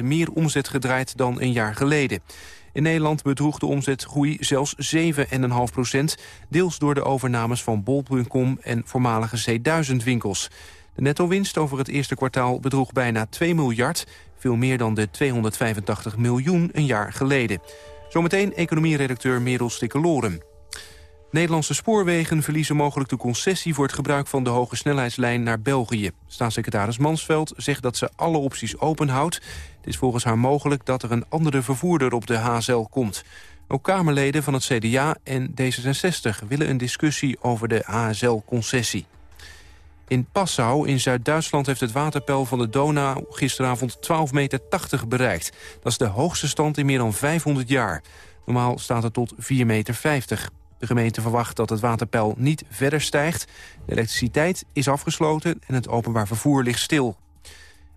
4,4% meer omzet gedraaid dan een jaar geleden. In Nederland bedroeg de omzetgroei zelfs 7,5 procent... deels door de overnames van bol.com en voormalige C1000-winkels. De netto-winst over het eerste kwartaal bedroeg bijna 2 miljard... veel meer dan de 285 miljoen een jaar geleden. Zometeen economieredacteur Merel Stikkeloren. Nederlandse spoorwegen verliezen mogelijk de concessie... voor het gebruik van de hoge snelheidslijn naar België. Staatssecretaris Mansveld zegt dat ze alle opties openhoudt. Het is volgens haar mogelijk dat er een andere vervoerder op de HSL komt. Ook Kamerleden van het CDA en D66 willen een discussie over de HSL-concessie. In Passau in Zuid-Duitsland heeft het waterpeil van de Donau gisteravond 12,80 meter bereikt. Dat is de hoogste stand in meer dan 500 jaar. Normaal staat het tot 4,50 meter. De gemeente verwacht dat het waterpeil niet verder stijgt. De elektriciteit is afgesloten en het openbaar vervoer ligt stil.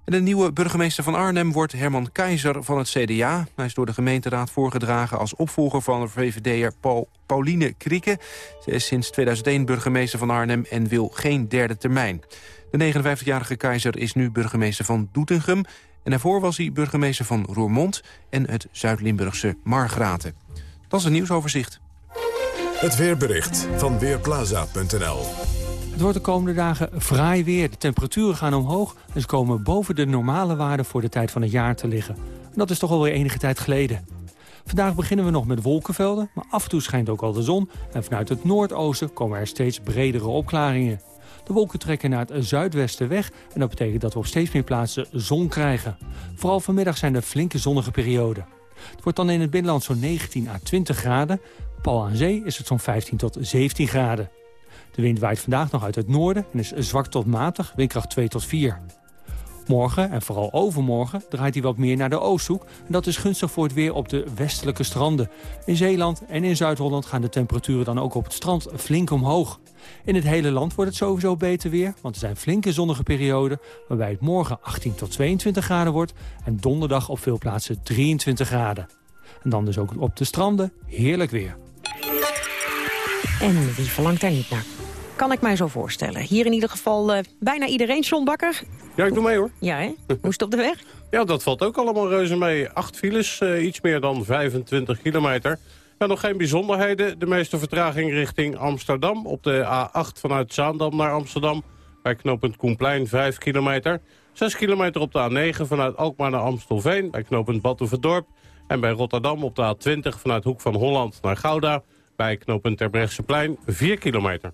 De nieuwe burgemeester van Arnhem wordt Herman Keizer van het CDA. Hij is door de gemeenteraad voorgedragen als opvolger van de VVD'er Paul, Pauline Krieke. Ze is sinds 2001 burgemeester van Arnhem en wil geen derde termijn. De 59-jarige Keizer is nu burgemeester van Doetinchem. En daarvoor was hij burgemeester van Roermond en het Zuid-Limburgse Margraten. Dat is een nieuwsoverzicht. Het weerbericht van Weerplaza.nl wordt de komende dagen fraai weer. De temperaturen gaan omhoog en ze komen boven de normale waarden voor de tijd van het jaar te liggen. En dat is toch alweer enige tijd geleden. Vandaag beginnen we nog met wolkenvelden, maar af en toe schijnt ook al de zon. En vanuit het noordoosten komen er steeds bredere opklaringen. De wolken trekken naar het zuidwesten weg en dat betekent dat we op steeds meer plaatsen zon krijgen. Vooral vanmiddag zijn er flinke zonnige perioden. Het wordt dan in het binnenland zo'n 19 à 20 graden. Pal aan zee is het zo'n 15 tot 17 graden. De wind waait vandaag nog uit het noorden en is zwak tot matig, windkracht 2 tot 4. Morgen en vooral overmorgen draait hij wat meer naar de oosthoek. En dat is gunstig voor het weer op de westelijke stranden. In Zeeland en in Zuid-Holland gaan de temperaturen dan ook op het strand flink omhoog. In het hele land wordt het sowieso beter weer, want er zijn flinke zonnige perioden... waarbij het morgen 18 tot 22 graden wordt en donderdag op veel plaatsen 23 graden. En dan dus ook op de stranden heerlijk weer. En wie verlangt daar niet naar? Kan ik mij zo voorstellen. Hier in ieder geval uh, bijna iedereen, John Bakker. Ja, ik doe mee hoor. Ja, hè? (laughs) Het op de weg? ja, dat valt ook allemaal reuze mee. Acht files, uh, iets meer dan 25 kilometer. Ja, nog geen bijzonderheden. De meeste vertraging richting Amsterdam. Op de A8 vanuit Zaandam naar Amsterdam. Bij knooppunt Koenplein 5 kilometer. 6 kilometer op de A9 vanuit Alkmaar naar Amstelveen. Bij knooppunt Batuverdorp. En bij Rotterdam op de A20 vanuit Hoek van Holland naar Gouda bij knooppunt Terbrechtseplein 4 kilometer.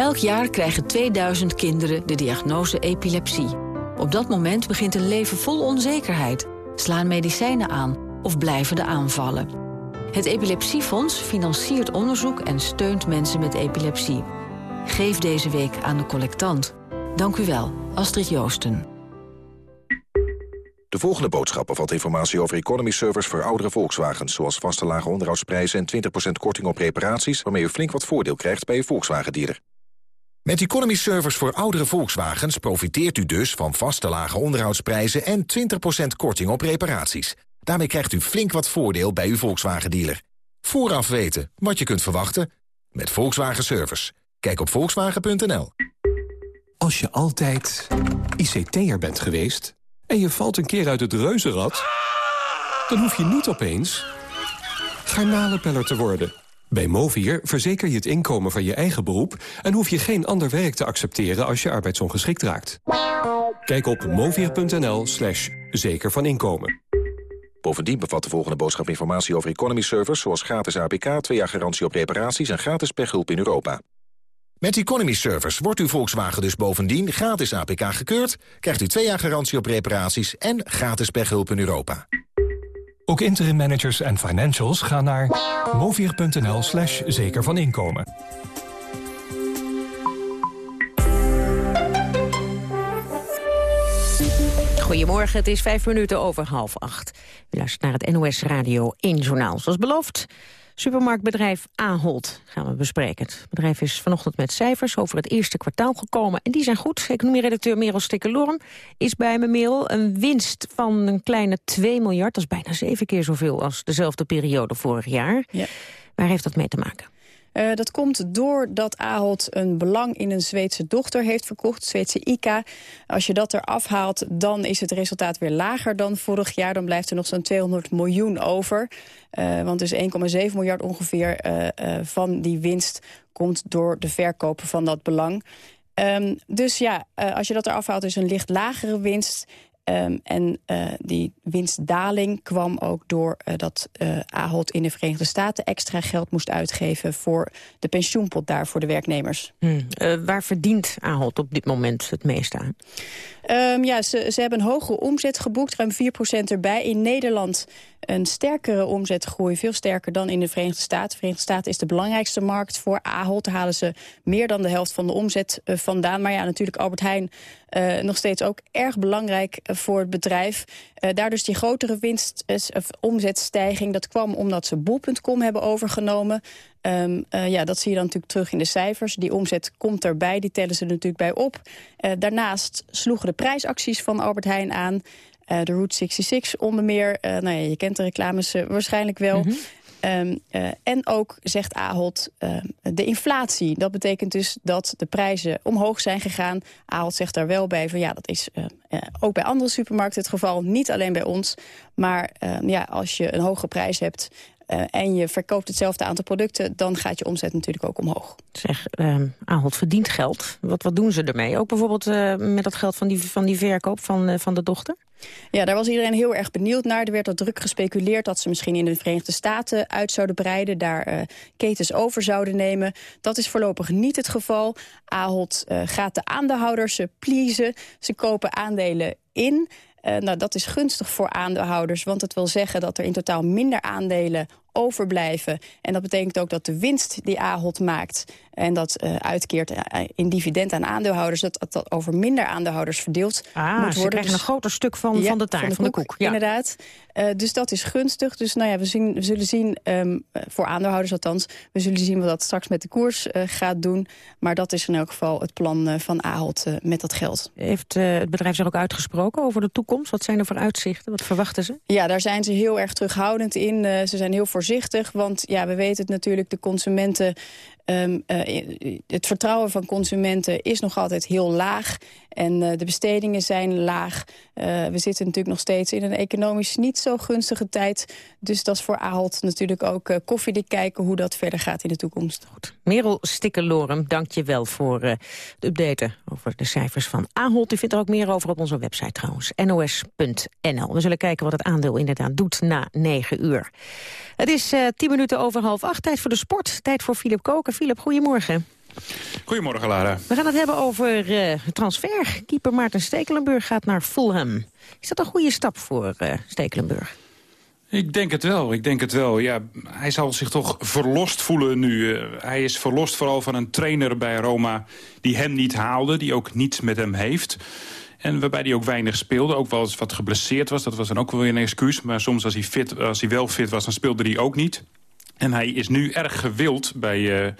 Elk jaar krijgen 2000 kinderen de diagnose epilepsie. Op dat moment begint een leven vol onzekerheid. Slaan medicijnen aan of blijven de aanvallen. Het Epilepsiefonds financiert onderzoek en steunt mensen met epilepsie. Geef deze week aan de collectant. Dank u wel, Astrid Joosten. De volgende boodschap bevat informatie over economy servers voor oudere Volkswagens... zoals vaste lage onderhoudsprijzen en 20% korting op reparaties... waarmee u flink wat voordeel krijgt bij uw Volkswagen-dealer. Met economy servers voor oudere Volkswagens profiteert u dus van vaste lage onderhoudsprijzen... en 20% korting op reparaties. Daarmee krijgt u flink wat voordeel bij uw Volkswagen-dealer. Vooraf weten wat je kunt verwachten met Volkswagen Service. Kijk op volkswagen.nl. Als je altijd ICT'er bent geweest en je valt een keer uit het reuzenrad... dan hoef je niet opeens garnalenpeller te worden. Bij Movier verzeker je het inkomen van je eigen beroep... en hoef je geen ander werk te accepteren als je arbeidsongeschikt raakt. Kijk op movier.nl slash zeker van inkomen. Bovendien bevat de volgende boodschap informatie over economy servers... zoals gratis APK, twee jaar garantie op reparaties en gratis pechhulp in Europa. Met Economy Servers wordt uw Volkswagen dus bovendien gratis APK gekeurd... krijgt u twee jaar garantie op reparaties en gratis pechhulp in Europa. Ook interim managers en financials gaan naar movier.nl slash zeker van inkomen. Goedemorgen, het is vijf minuten over half acht. U luistert naar het NOS Radio 1 Journaal. Zoals beloofd, supermarktbedrijf Ahold gaan we bespreken. Het bedrijf is vanochtend met cijfers over het eerste kwartaal gekomen. En die zijn goed. Economie-redacteur Merel Stikkelorm is bij me, Merel. Een winst van een kleine 2 miljard, dat is bijna zeven keer zoveel... als dezelfde periode vorig jaar. Ja. Waar heeft dat mee te maken? Uh, dat komt doordat Ahold een belang in een Zweedse dochter heeft verkocht, Zweedse ICA. Als je dat eraf haalt, dan is het resultaat weer lager dan vorig jaar. Dan blijft er nog zo'n 200 miljoen over. Uh, want dus 1,7 miljard ongeveer uh, van die winst komt door de verkopen van dat belang. Um, dus ja, als je dat eraf haalt, is een licht lagere winst. Um, en uh, die winstdaling kwam ook door uh, dat uh, Ahold in de Verenigde Staten extra geld moest uitgeven voor de pensioenpot daar voor de werknemers. Hmm. waar verdient Ahold op dit moment het meest aan? Um, ja, ze, ze hebben een hogere omzet geboekt, ruim 4% erbij. In Nederland een sterkere omzetgroei, veel sterker dan in de Verenigde Staten. De Verenigde Staten is de belangrijkste markt voor Ahold. Daar halen ze meer dan de helft van de omzet vandaan. Maar ja, natuurlijk Albert Heijn uh, nog steeds ook erg belangrijk uh, voor het bedrijf. daar dus die grotere winst, of omzetstijging, dat kwam omdat ze bol.com hebben overgenomen. Uh, ja, dat zie je dan natuurlijk terug in de cijfers. Die omzet komt erbij, die tellen ze natuurlijk bij op. Uh, daarnaast sloegen de prijsacties van Albert Heijn aan. Uh, de Route 66 onder meer. nou ja, je kent de reclames waarschijnlijk wel. -hmm. Um, uh, en ook, zegt Ahold, uh, de inflatie. Dat betekent dus dat de prijzen omhoog zijn gegaan. Ahold zegt daar wel bij van ja, dat is uh, ook bij andere supermarkten het geval. Niet alleen bij ons. Maar ehm, ja, als je een hoge prijs hebt uh, en je verkoopt hetzelfde aantal producten... dan gaat je omzet natuurlijk ook omhoog. Zeg, uh, Ahold verdient geld. Wat, wat doen ze ermee? Ook bijvoorbeeld uh, met dat geld van die, van die verkoop van, van de dochter? Ja, daar was iedereen heel erg benieuwd naar. Er werd al druk gespeculeerd dat ze misschien in de Verenigde Staten uit zouden breiden. Daar ketens over zouden nemen. Dat is voorlopig niet het geval. Ahold gaat de aandeelhouders pleasen. Ze kopen aandelen in... Uh, nou, dat is gunstig voor aandeelhouders, want het wil zeggen dat er in totaal minder aandelen overblijven. En dat betekent ook dat de winst die Ahold maakt... en dat uh, uitkeert in dividend aan aandeelhouders... dat dat over minder aandeelhouders verdeeld ah, moet worden. ze krijgen dus, een groter stuk van, ja, van de taart, van de, van de koek. koek. Ja. Inderdaad. Uh, dus dat is gunstig. Dus nou ja, we, zien, we zullen zien, um, voor aandeelhouders althans... we zullen zien wat dat straks met de koers uh, gaat doen. Maar dat is in elk geval het plan van Ahold met dat geld. Heeft het bedrijf zich ook uitgesproken over de toekomst? Wat zijn er voor uitzichten? Wat verwachten ze? Ja, daar zijn ze heel erg terughoudend in. ze zijn heel voorzichtig, want ja, we weten het natuurlijk, de consumenten... Um, uh, het vertrouwen van consumenten is nog altijd heel laag. En uh, de bestedingen zijn laag. Uh, we zitten natuurlijk nog steeds in een economisch niet zo gunstige tijd. Dus dat is voor Ahold natuurlijk ook koffiedik kijken... hoe dat verder gaat in de toekomst. Goed. Merel Stikkelorem, dank je wel voor het updaten over de cijfers van Ahold. U vindt er ook meer over op onze website trouwens, nos.nl. We zullen kijken wat het aandeel inderdaad doet na negen uur. Het is tien minuten over half acht, tijd voor de sport. Tijd voor Philip Koken. Philip, goedemorgen. Goedemorgen, Lara. We gaan het hebben over uh, transfer. Keeper Maarten Stekelenburg gaat naar Fulham. Is dat een goede stap voor uh, Stekelenburg? Ik denk het wel, ik denk het wel. Ja, hij zal zich toch verlost voelen nu. Uh, hij is verlost vooral van een trainer bij Roma die hem niet haalde, die ook niets met hem heeft. En waarbij hij ook weinig speelde. Ook wel eens wat geblesseerd was. Dat was dan ook wel weer een excuus. Maar soms als hij, fit, als hij wel fit was, dan speelde hij ook niet. En hij is nu erg gewild bij... Uh,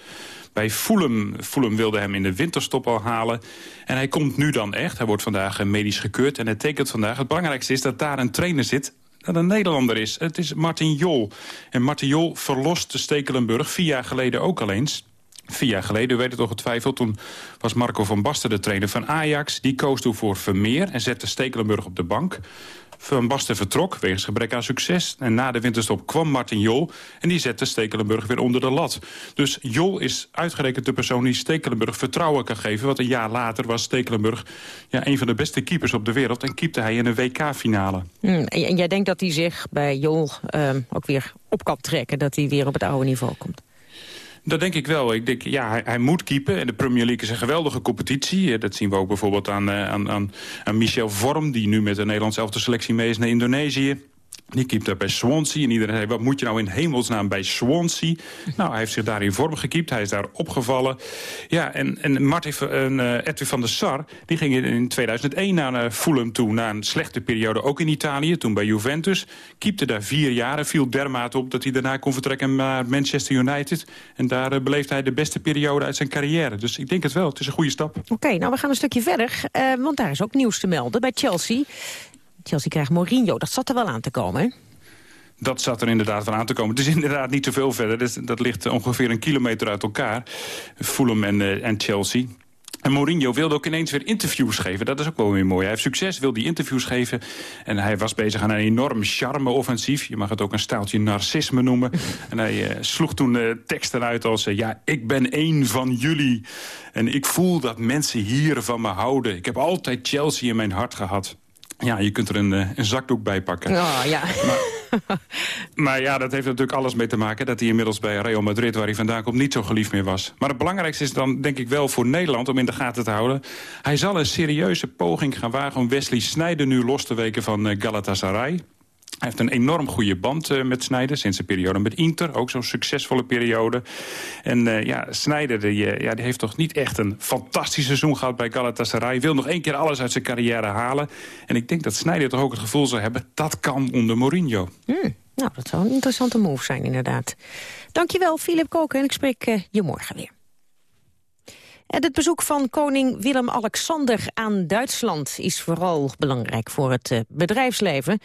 bij Fulham. Fulham wilde hem in de winterstop al halen. En hij komt nu dan echt. Hij wordt vandaag medisch gekeurd en hij tekent vandaag. Het belangrijkste is dat daar een trainer zit dat een Nederlander is. Het is Martin Jol. En Martin Jol verlost de Stekelenburg vier jaar geleden ook al eens. Vier jaar geleden, u weet het getwijfeld, toen was Marco van Basten de trainer van Ajax. Die koos toen voor Vermeer en zette Stekelenburg op de bank. Van Basten vertrok wegens gebrek aan succes. En na de winterstop kwam Martin Jol en die zette Stekelenburg weer onder de lat. Dus Jol is uitgerekend de persoon die Stekelenburg vertrouwen kan geven. Want een jaar later was Stekelenburg ja, een van de beste keepers op de wereld... en keepte hij in een WK-finale. Hmm, en jij denkt dat hij zich bij Jol ehm, ook weer op kan trekken... dat hij weer op het oude niveau komt? Dat denk ik wel. Ik denk, ja, hij, hij, moet keepen. En de Premier League is een geweldige competitie. Dat zien we ook bijvoorbeeld aan, eh, aan, aan, aan Michel Vorm... die nu met de Nederlandse elfte selectie mee is naar Indonesië. Die keept daar bij Swansea. En iedereen zei, wat moet je nou in hemelsnaam bij Swansea? (laughs) Nou, hij heeft zich daar in vorm gekiept. Hij is daar opgevallen. Ja, en, en Martin, en, uh, Edwin van der Sar... die ging in 2001 naar uh, Fulham toe... na een slechte periode ook in Italië. Toen bij Juventus. Kiepte daar vier jaar en viel dermate op... dat hij daarna kon vertrekken naar Manchester United. En daar uh, beleefde hij de beste periode uit zijn carrière. Dus ik denk het wel. Het is een goede stap. Oké, nou we gaan een stukje verder. want daar is ook nieuws te melden bij Chelsea. Chelsea krijgt Mourinho. Dat zat er wel aan te komen? Dat zat er inderdaad van aan te komen. Het is inderdaad niet zoveel verder. Dus dat ligt ongeveer een kilometer uit elkaar. Fulham en, uh, en Chelsea. En Mourinho wilde ook ineens weer interviews geven. Dat is ook wel weer mooi. Hij heeft succes, wil die interviews geven. En hij was bezig aan een enorm charme-offensief. Je mag het ook een staaltje narcisme noemen. en hij uh, sloeg toen uh, teksten uit als... Ja, ik ben één van jullie. En ik voel dat mensen hier van me houden. Ik heb altijd Chelsea in mijn hart gehad. Ja, je kunt er een, eh, een zakdoek bij pakken. Oh, ja. Maar, (laughs) maar, ja, dat heeft natuurlijk alles mee te maken... dat hij inmiddels bij Real Madrid, waar hij vandaan komt, niet zo geliefd meer was. Maar het belangrijkste is dan, denk ik wel, voor Nederland om in de gaten te houden. Hij zal een serieuze poging gaan wagen om Wesley Sneijder nu los te weken van eh, Galatasaray. Hij heeft een enorm goede band uh, met Snijder sinds de periode met Inter. Ook zo'n succesvolle periode. En uh, ja, Snijder die, uh, ja, die heeft toch niet echt een fantastisch seizoen gehad bij Galatasaray. Wil nog één keer alles uit zijn carrière halen. En ik denk dat Snijder toch ook het gevoel zou hebben... dat kan onder Mourinho. Hmm, nou, dat zou een interessante move zijn inderdaad. Dankjewel, Philip Koken. En ik spreek je morgen weer. Het bezoek van koning Willem-Alexander aan Duitsland is vooral belangrijk voor het bedrijfsleven.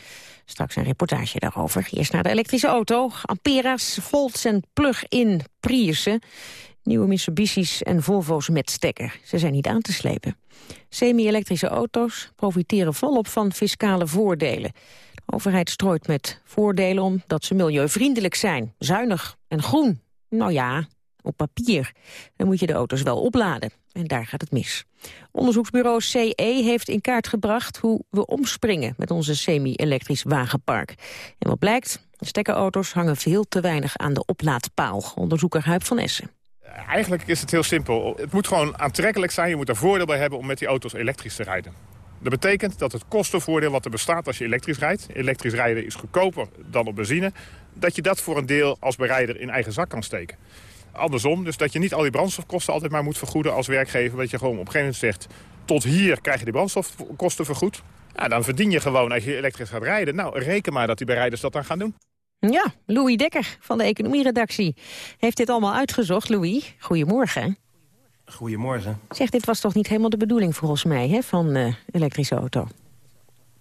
Straks een reportage daarover. Eerst naar de elektrische auto. Ampera's, Volts en plug-in Priussen. Nieuwe Mitsubishi's en Volvo's met stekker. Ze zijn niet aan te slepen. Semi-elektrische auto's profiteren volop van fiscale voordelen. De overheid strooit met voordelen omdat ze milieuvriendelijk zijn. Zuinig en groen. Nou ja, op papier. Dan moet je de auto's wel opladen. En daar gaat het mis. Onderzoeksbureau CE heeft in kaart gebracht hoe we omspringen met onze semi-elektrisch wagenpark. En wat blijkt, stekkerauto's hangen veel te weinig aan de oplaadpaal. Onderzoeker Huip van Essen. Eigenlijk is het heel simpel. Het moet gewoon aantrekkelijk zijn. Je moet er voordeel bij hebben om met die auto's elektrisch te rijden. Dat betekent dat het kostenvoordeel wat er bestaat als je elektrisch rijdt... elektrisch rijden is goedkoper dan op benzine... dat je dat voor een deel als bereider in eigen zak kan steken andersom. Dus dat je niet al die brandstofkosten altijd maar moet vergoeden als werkgever. Dat je gewoon op een gegeven moment zegt, tot hier krijg je die brandstofkosten vergoed. Ja, dan verdien je gewoon als je elektrisch gaat rijden. Nou, reken maar dat die bereiders dat dan gaan doen. Ja, Louis Dekker van de economieredactie heeft dit allemaal uitgezocht. Louis, goedemorgen. Goedemorgen. Zeg, dit was toch niet helemaal de bedoeling volgens mij hè, van uh, elektrische auto?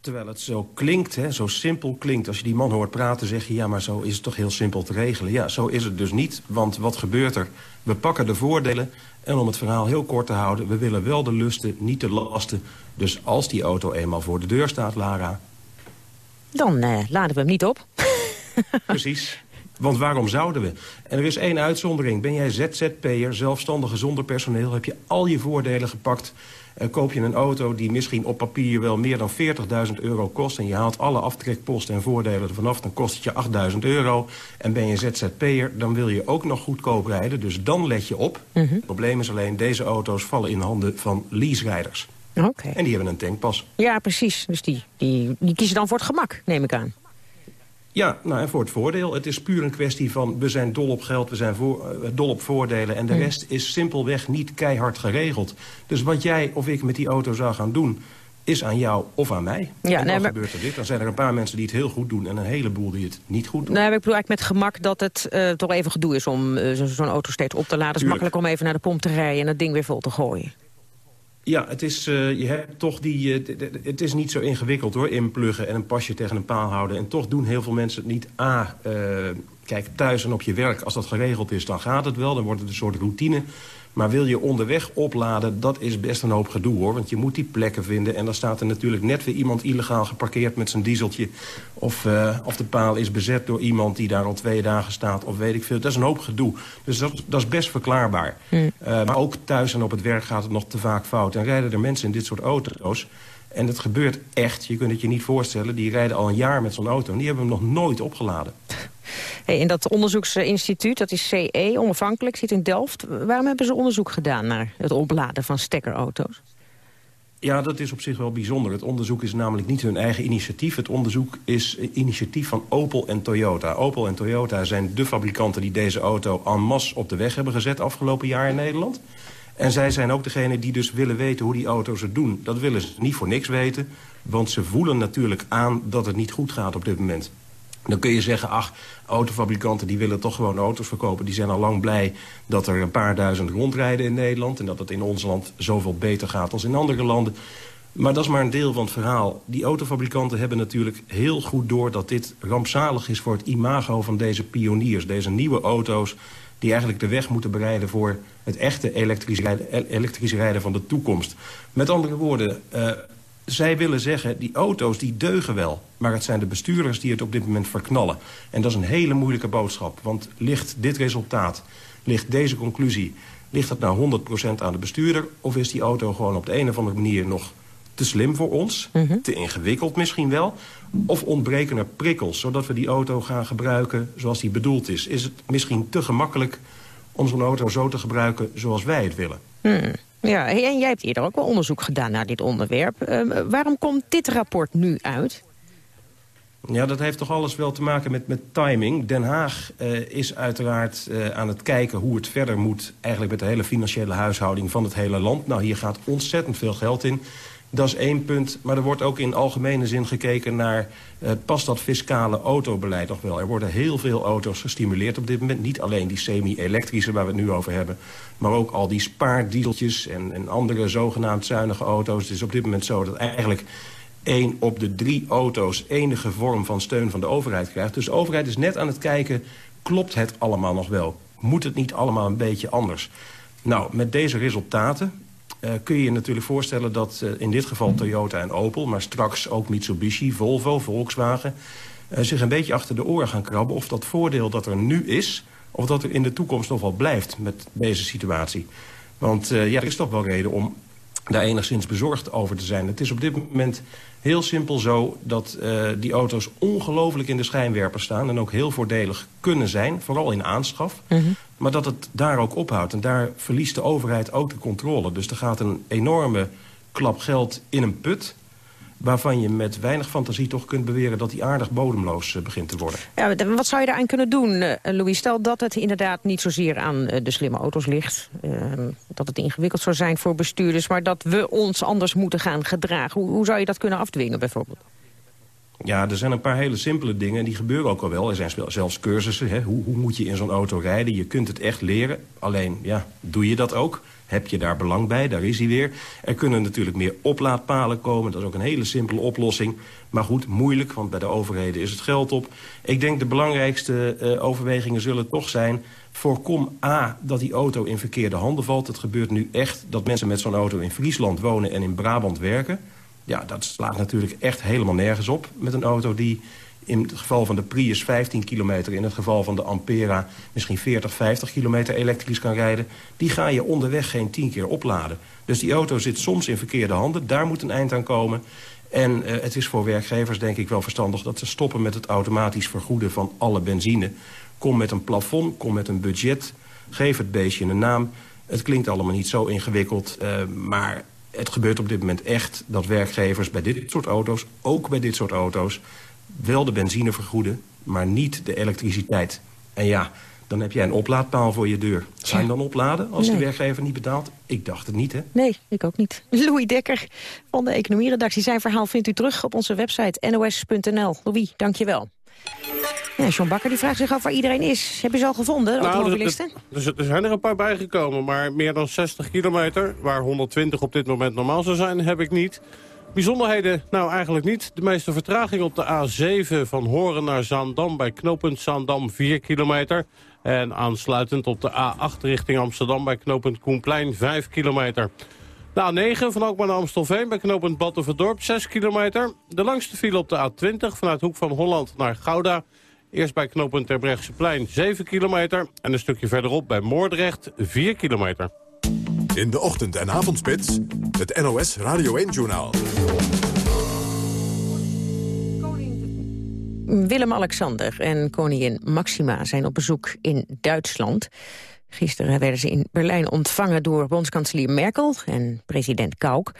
Terwijl het zo klinkt, hè, zo simpel klinkt. Als je die man hoort praten, zeg je... ja, maar zo is het toch heel simpel te regelen. Ja, zo is het dus niet, want wat gebeurt er? We pakken de voordelen en om het verhaal heel kort te houden... we willen wel de lusten, niet de lasten. Dus als die auto eenmaal voor de deur staat, Lara... Dan uh, laden we hem niet op. (laughs) Precies. Want waarom zouden we? En er is één uitzondering. Ben jij ZZP'er, zelfstandige zonder personeel... heb je al je voordelen gepakt koop je een auto die misschien op papier wel meer dan 40.000 euro kost... en je haalt alle aftrekposten en voordelen ervan af, dan kost het je 8.000 euro. En ben je ZZP'er, dan wil je ook nog goedkoop rijden. Dus dan let je op. Mm -hmm. Het probleem is alleen, deze auto's vallen in handen van leaserijders. Okay. En die hebben een tankpas. Ja, precies. Dus die, die, die kiezen dan voor het gemak, neem ik aan. Ja, nou, en voor het voordeel. Het is puur een kwestie van we zijn dol op geld, we zijn voor, uh, dol op voordelen... en de rest is simpelweg niet keihard geregeld. Dus wat jij of ik met die auto zou gaan doen... is aan jou of aan mij. Ja, en dan nee, maar- gebeurt er dit. Dan zijn er een paar mensen die het heel goed doen... en een heleboel die het niet goed doen. Nou, ik bedoel eigenlijk met gemak dat het eh, toch even gedoe is om eh, zo- zo'n auto steeds op te laden. Het is makkelijk om even naar de pomp te rijden en het ding weer vol te gooien. Ja, het is, eh, je hebt toch die, eh, het is niet zo ingewikkeld hoor, inpluggen en een pasje tegen een paal houden. En toch doen heel veel mensen het niet. A, eh, kijk, thuis en op je werk, als dat geregeld is, dan gaat het wel. Dan wordt het een soort routine. Maar wil je onderweg opladen, dat is best een hoop gedoe hoor. Want je moet die plekken vinden. En dan staat er natuurlijk net weer iemand illegaal geparkeerd met zijn dieseltje. Of, eh, of de paal is bezet door iemand die daar al twee dagen staat. Of weet ik veel. Dat is een hoop gedoe. Dus dat, dat is best verklaarbaar. Hm. Eh, maar ook thuis en op het werk gaat het nog te vaak fout. En rijden er mensen in dit soort auto's. En het gebeurt echt. Je kunt het je niet voorstellen. Die rijden al een jaar met zo'n auto. En die hebben hem nog nooit opgeladen. (laughs) Hey, in dat onderzoeksinstituut, dat is CE, onafhankelijk, zit in Delft. Waarom hebben ze onderzoek gedaan naar het opladen van stekkerauto's? Ja, dat is op zich wel bijzonder. Het onderzoek is namelijk niet hun eigen initiatief. Het onderzoek is initiatief van Opel en Toyota. Opel en Toyota zijn de fabrikanten die deze auto en masse op de weg hebben gezet afgelopen jaar in Nederland. En zij zijn ook degene die dus willen weten hoe die auto's het doen. Dat willen ze niet voor niks weten, want ze voelen natuurlijk aan dat het niet goed gaat op dit moment. Dan kun je zeggen, ach, autofabrikanten die willen toch gewoon auto's verkopen. Die zijn al lang blij dat er een paar duizend rondrijden in Nederland... en dat het in ons land zoveel beter gaat als in andere landen. Maar dat is maar een deel van het verhaal. Die autofabrikanten hebben natuurlijk heel goed door... dat dit rampzalig is voor het imago van deze pioniers. Deze nieuwe auto's die eigenlijk de weg moeten bereiden... voor het echte elektrisch rijden, elektrisch rijden van de toekomst. Met andere woorden... eh, zij willen zeggen, die auto's die deugen wel. Maar het zijn de bestuurders die het op dit moment verknallen. En dat is een hele moeilijke boodschap. Want ligt dit resultaat, ligt deze conclusie... ligt dat nou 100% aan de bestuurder... of is die auto gewoon op de een of andere manier nog te slim voor ons? Te ingewikkeld misschien wel? Of ontbreken er prikkels, zodat we die auto gaan gebruiken zoals die bedoeld is? Is het misschien te gemakkelijk om zo'n auto zo te gebruiken zoals wij het willen? Hmm. Ja, en jij hebt eerder ook wel onderzoek gedaan naar dit onderwerp. Eh, waarom komt dit rapport nu uit? Ja, dat heeft toch alles wel te maken met, met timing. Den Haag eh, is uiteraard eh, aan het kijken hoe het verder moet... eigenlijk met de hele financiële huishouding van het hele land. Nou, hier gaat ontzettend veel geld in. Dat is één punt. Maar er wordt ook in algemene zin gekeken naar... eh, past dat fiscale autobeleid nog wel? Er worden heel veel auto's gestimuleerd op dit moment. Niet alleen die semi-elektrische waar we het nu over hebben... maar ook al die spaardieseltjes en, en andere zogenaamd zuinige auto's. Het is op dit moment zo dat eigenlijk één op de drie auto's enige vorm van steun van de overheid krijgt. Dus de overheid is net aan het kijken, klopt het allemaal nog wel? Moet het niet allemaal een beetje anders? Nou, met deze resultaten eh, kun je je natuurlijk voorstellen dat eh, in dit geval Toyota en Opel... maar straks ook Mitsubishi, Volvo, Volkswagen... eh, zich een beetje achter de oren gaan krabben of dat voordeel dat er nu is... of dat er in de toekomst nog wel blijft met deze situatie. Want ja, er is toch wel reden om daar enigszins bezorgd over te zijn. Het is op dit moment heel simpel zo dat die auto's ongelooflijk in de schijnwerper staan... en ook heel voordelig kunnen zijn, vooral in aanschaf. Maar dat het daar ook ophoudt. En daar verliest de overheid ook de controle. Dus er gaat een enorme klap geld in een put waarvan je met weinig fantasie toch kunt beweren... dat die aardig bodemloos eh, begint te worden. Ja, wat zou je daaraan kunnen doen, eh, Louis? Stel dat het inderdaad niet zozeer aan eh, de slimme auto's ligt. eh, dat het ingewikkeld zou zijn voor bestuurders... maar dat we ons anders moeten gaan gedragen. Hoe zou je dat kunnen afdwingen bijvoorbeeld? Ja, er zijn een paar hele simpele dingen en die gebeuren ook al wel. Er zijn zelfs cursussen. Hè? Hoe, hoe moet je in zo'n auto rijden? Je kunt het echt leren. Alleen, ja, doe je dat ook? Heb je daar belang bij? Daar is hij weer. Er kunnen natuurlijk meer oplaadpalen komen. Dat is ook een hele simpele oplossing. Maar goed, moeilijk, want bij de overheden is het geld op. Ik denk de belangrijkste eh, overwegingen zullen toch zijn... voorkom A, dat die auto in verkeerde handen valt. Het gebeurt nu echt dat mensen met zo'n auto in Friesland wonen... en in Brabant werken. Ja, dat slaat natuurlijk echt helemaal nergens op met een auto die in het geval van de Prius 15 kilometer... in het geval van de Ampera misschien 40, 50 kilometer elektrisch kan rijden... die ga je onderweg geen 10 keer opladen. Dus die auto zit soms in verkeerde handen. Daar moet een eind aan komen. En eh, het is voor werkgevers denk ik wel verstandig... dat ze stoppen met het automatisch vergoeden van alle benzine. Kom met een plafond, kom met een budget. Geef het beestje een naam. Het klinkt allemaal niet zo ingewikkeld, eh, maar het gebeurt op dit moment echt dat werkgevers bij dit soort auto's, ook bij dit soort auto's, wel de benzine vergoeden, maar niet de elektriciteit. En ja, Dan heb jij een oplaadpaal voor je deur. Ga je hem dan opladen als Nee. de werkgever niet betaalt? Ik dacht het niet, hè? Nee, ik ook niet. (laughs) Louis Dekker van de economieredactie. Zijn verhaal vindt u terug op onze website nos.nl. Louis, dank je wel. Ja, John Bakker die vraagt zich af waar iedereen is. Heb je ze al gevonden, de Nou, automobilisten? er, er- er zijn er een paar bijgekomen, maar meer dan 60 kilometer... waar 120 op dit moment normaal zou zijn, heb ik niet. Bijzonderheden? Nou, eigenlijk niet. De meeste vertraging op de A7 van Horen naar Zaandam... bij knooppunt Zaandam 4 kilometer. En aansluitend op de A8 richting Amsterdam... bij knooppunt Koenplein 5 kilometer. De A9 van Alkmaar naar Amstelveen bij knooppunt Battenverdorp 6 kilometer. De langste file op de A20 vanuit Hoek van Holland naar Gouda... Eerst bij knooppunt Terbrechtseplein 7 kilometer... en een stukje verderop bij Moordrecht 4 kilometer. In de ochtend- en avondspits, het NOS Radio 1-journaal. Willem-Alexander en koningin Maxima zijn op bezoek in Duitsland. Gisteren werden ze in Berlijn ontvangen door bondskanselier Merkel en president Kauk.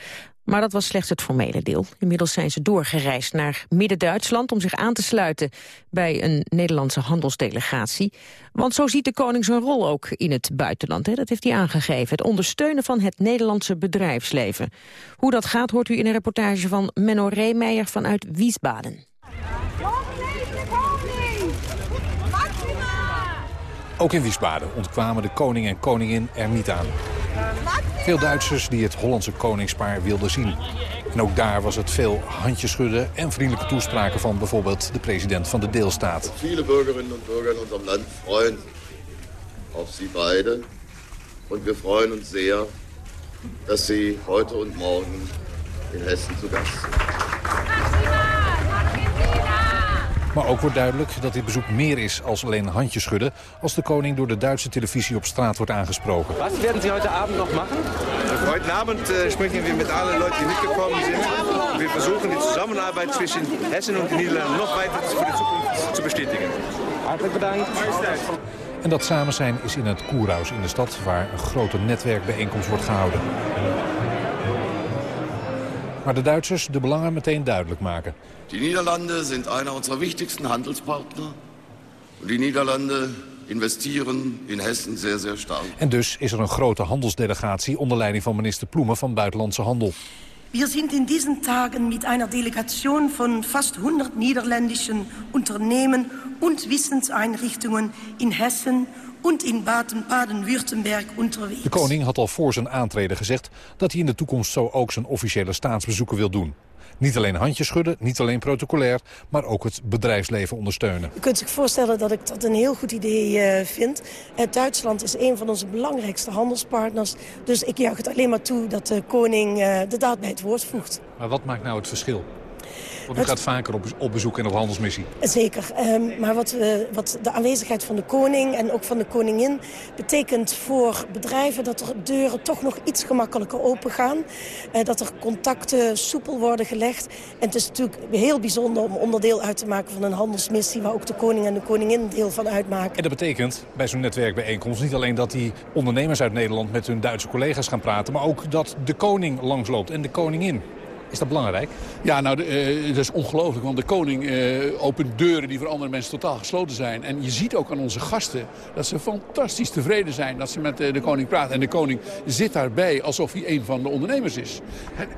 Maar dat was slechts het formele deel. Inmiddels zijn ze doorgereisd naar Midden-Duitsland... om zich aan te sluiten bij een Nederlandse handelsdelegatie. Want zo ziet de koning zijn rol ook in het buitenland. Hè? Dat heeft hij aangegeven. Het ondersteunen van het Nederlandse bedrijfsleven. Hoe dat gaat hoort u in een reportage van Menno Reemeijer vanuit Wiesbaden. Ook in Wiesbaden ontkwamen de koning en koningin er niet aan. Veel Duitsers die het Hollandse koningspaar wilden zien. En ook daar was het veel handjeschudden en vriendelijke toespraken van bijvoorbeeld de president van de deelstaat. Viele Bürgerinnen und Bürger in unserem Land freuen auf Sie beide. Und wir freuen uns sehr, dass Sie heute und morgen in Hessen zu Gast sind. Maar ook wordt duidelijk dat dit bezoek meer is als alleen handjeschudden... als de koning door de Duitse televisie op straat wordt aangesproken. Was werden Sie heute Abend noch machen? Heute Abend äh, sprechen wir mit allen Leuten, die mitgekommen sind. Wir versuchen die Zusammenarbeit zwischen Hessen und den Niederlanden noch weiter für die Zukunft zu bestätigen. Hartelijk bedankt. En dat samen zijn is in het Koerhuis in de stad... waar een grote netwerkbijeenkomst wordt gehouden. Maar de Duitsers de belangen meteen duidelijk maken. Die Niederlande sind einer unserer wichtigsten Handelspartner. Und die Niederlande investieren in Hessen sehr, sehr stark. En dus is er een grote handelsdelegatie onder leiding van minister Ploemen van Buitenlandse Handel. Wir sind in diesen Tagen mit einer Delegation von fast 100 niederländischen Unternehmen und Wissenseinrichtungen in Hessen und in Baden- Baden-Württemberg unterwegs. De koning had al voor zijn aantreden gezegd dat hij in de toekomst zo ook zijn officiële staatsbezoeken wil doen. Niet alleen handjes schudden, niet alleen protocolair, maar ook het bedrijfsleven ondersteunen. U kunt zich voorstellen dat ik dat een heel goed idee eh, vind. Eh, Duitsland is een van onze belangrijkste handelspartners. Dus ik juich het alleen maar toe dat de koning eh, de daad bij het woord voegt. Maar wat maakt nou het verschil? Want u Het- gaat vaker op, op bezoek en op handelsmissie. Zeker, ehm, maar wat, we, wat de aanwezigheid van de koning en ook van de koningin... betekent voor bedrijven dat er deuren toch nog iets gemakkelijker opengaan. Eh, dat er contacten soepel worden gelegd. En het is natuurlijk heel bijzonder om onderdeel uit te maken van een handelsmissie... waar ook de koning en de koningin deel van uitmaken. En dat betekent bij zo'n netwerkbijeenkomst niet alleen dat die ondernemers uit Nederland met hun Duitse collega's gaan praten, maar ook dat de koning langsloopt en de koningin. Is dat belangrijk? Ja, nou, eh, dat is ongelooflijk. Want de koning eh, opent deuren die voor andere mensen totaal gesloten zijn. En je ziet ook aan onze gasten dat ze fantastisch tevreden zijn dat ze met eh, de koning praten. En de koning zit daarbij alsof hij een van de ondernemers is.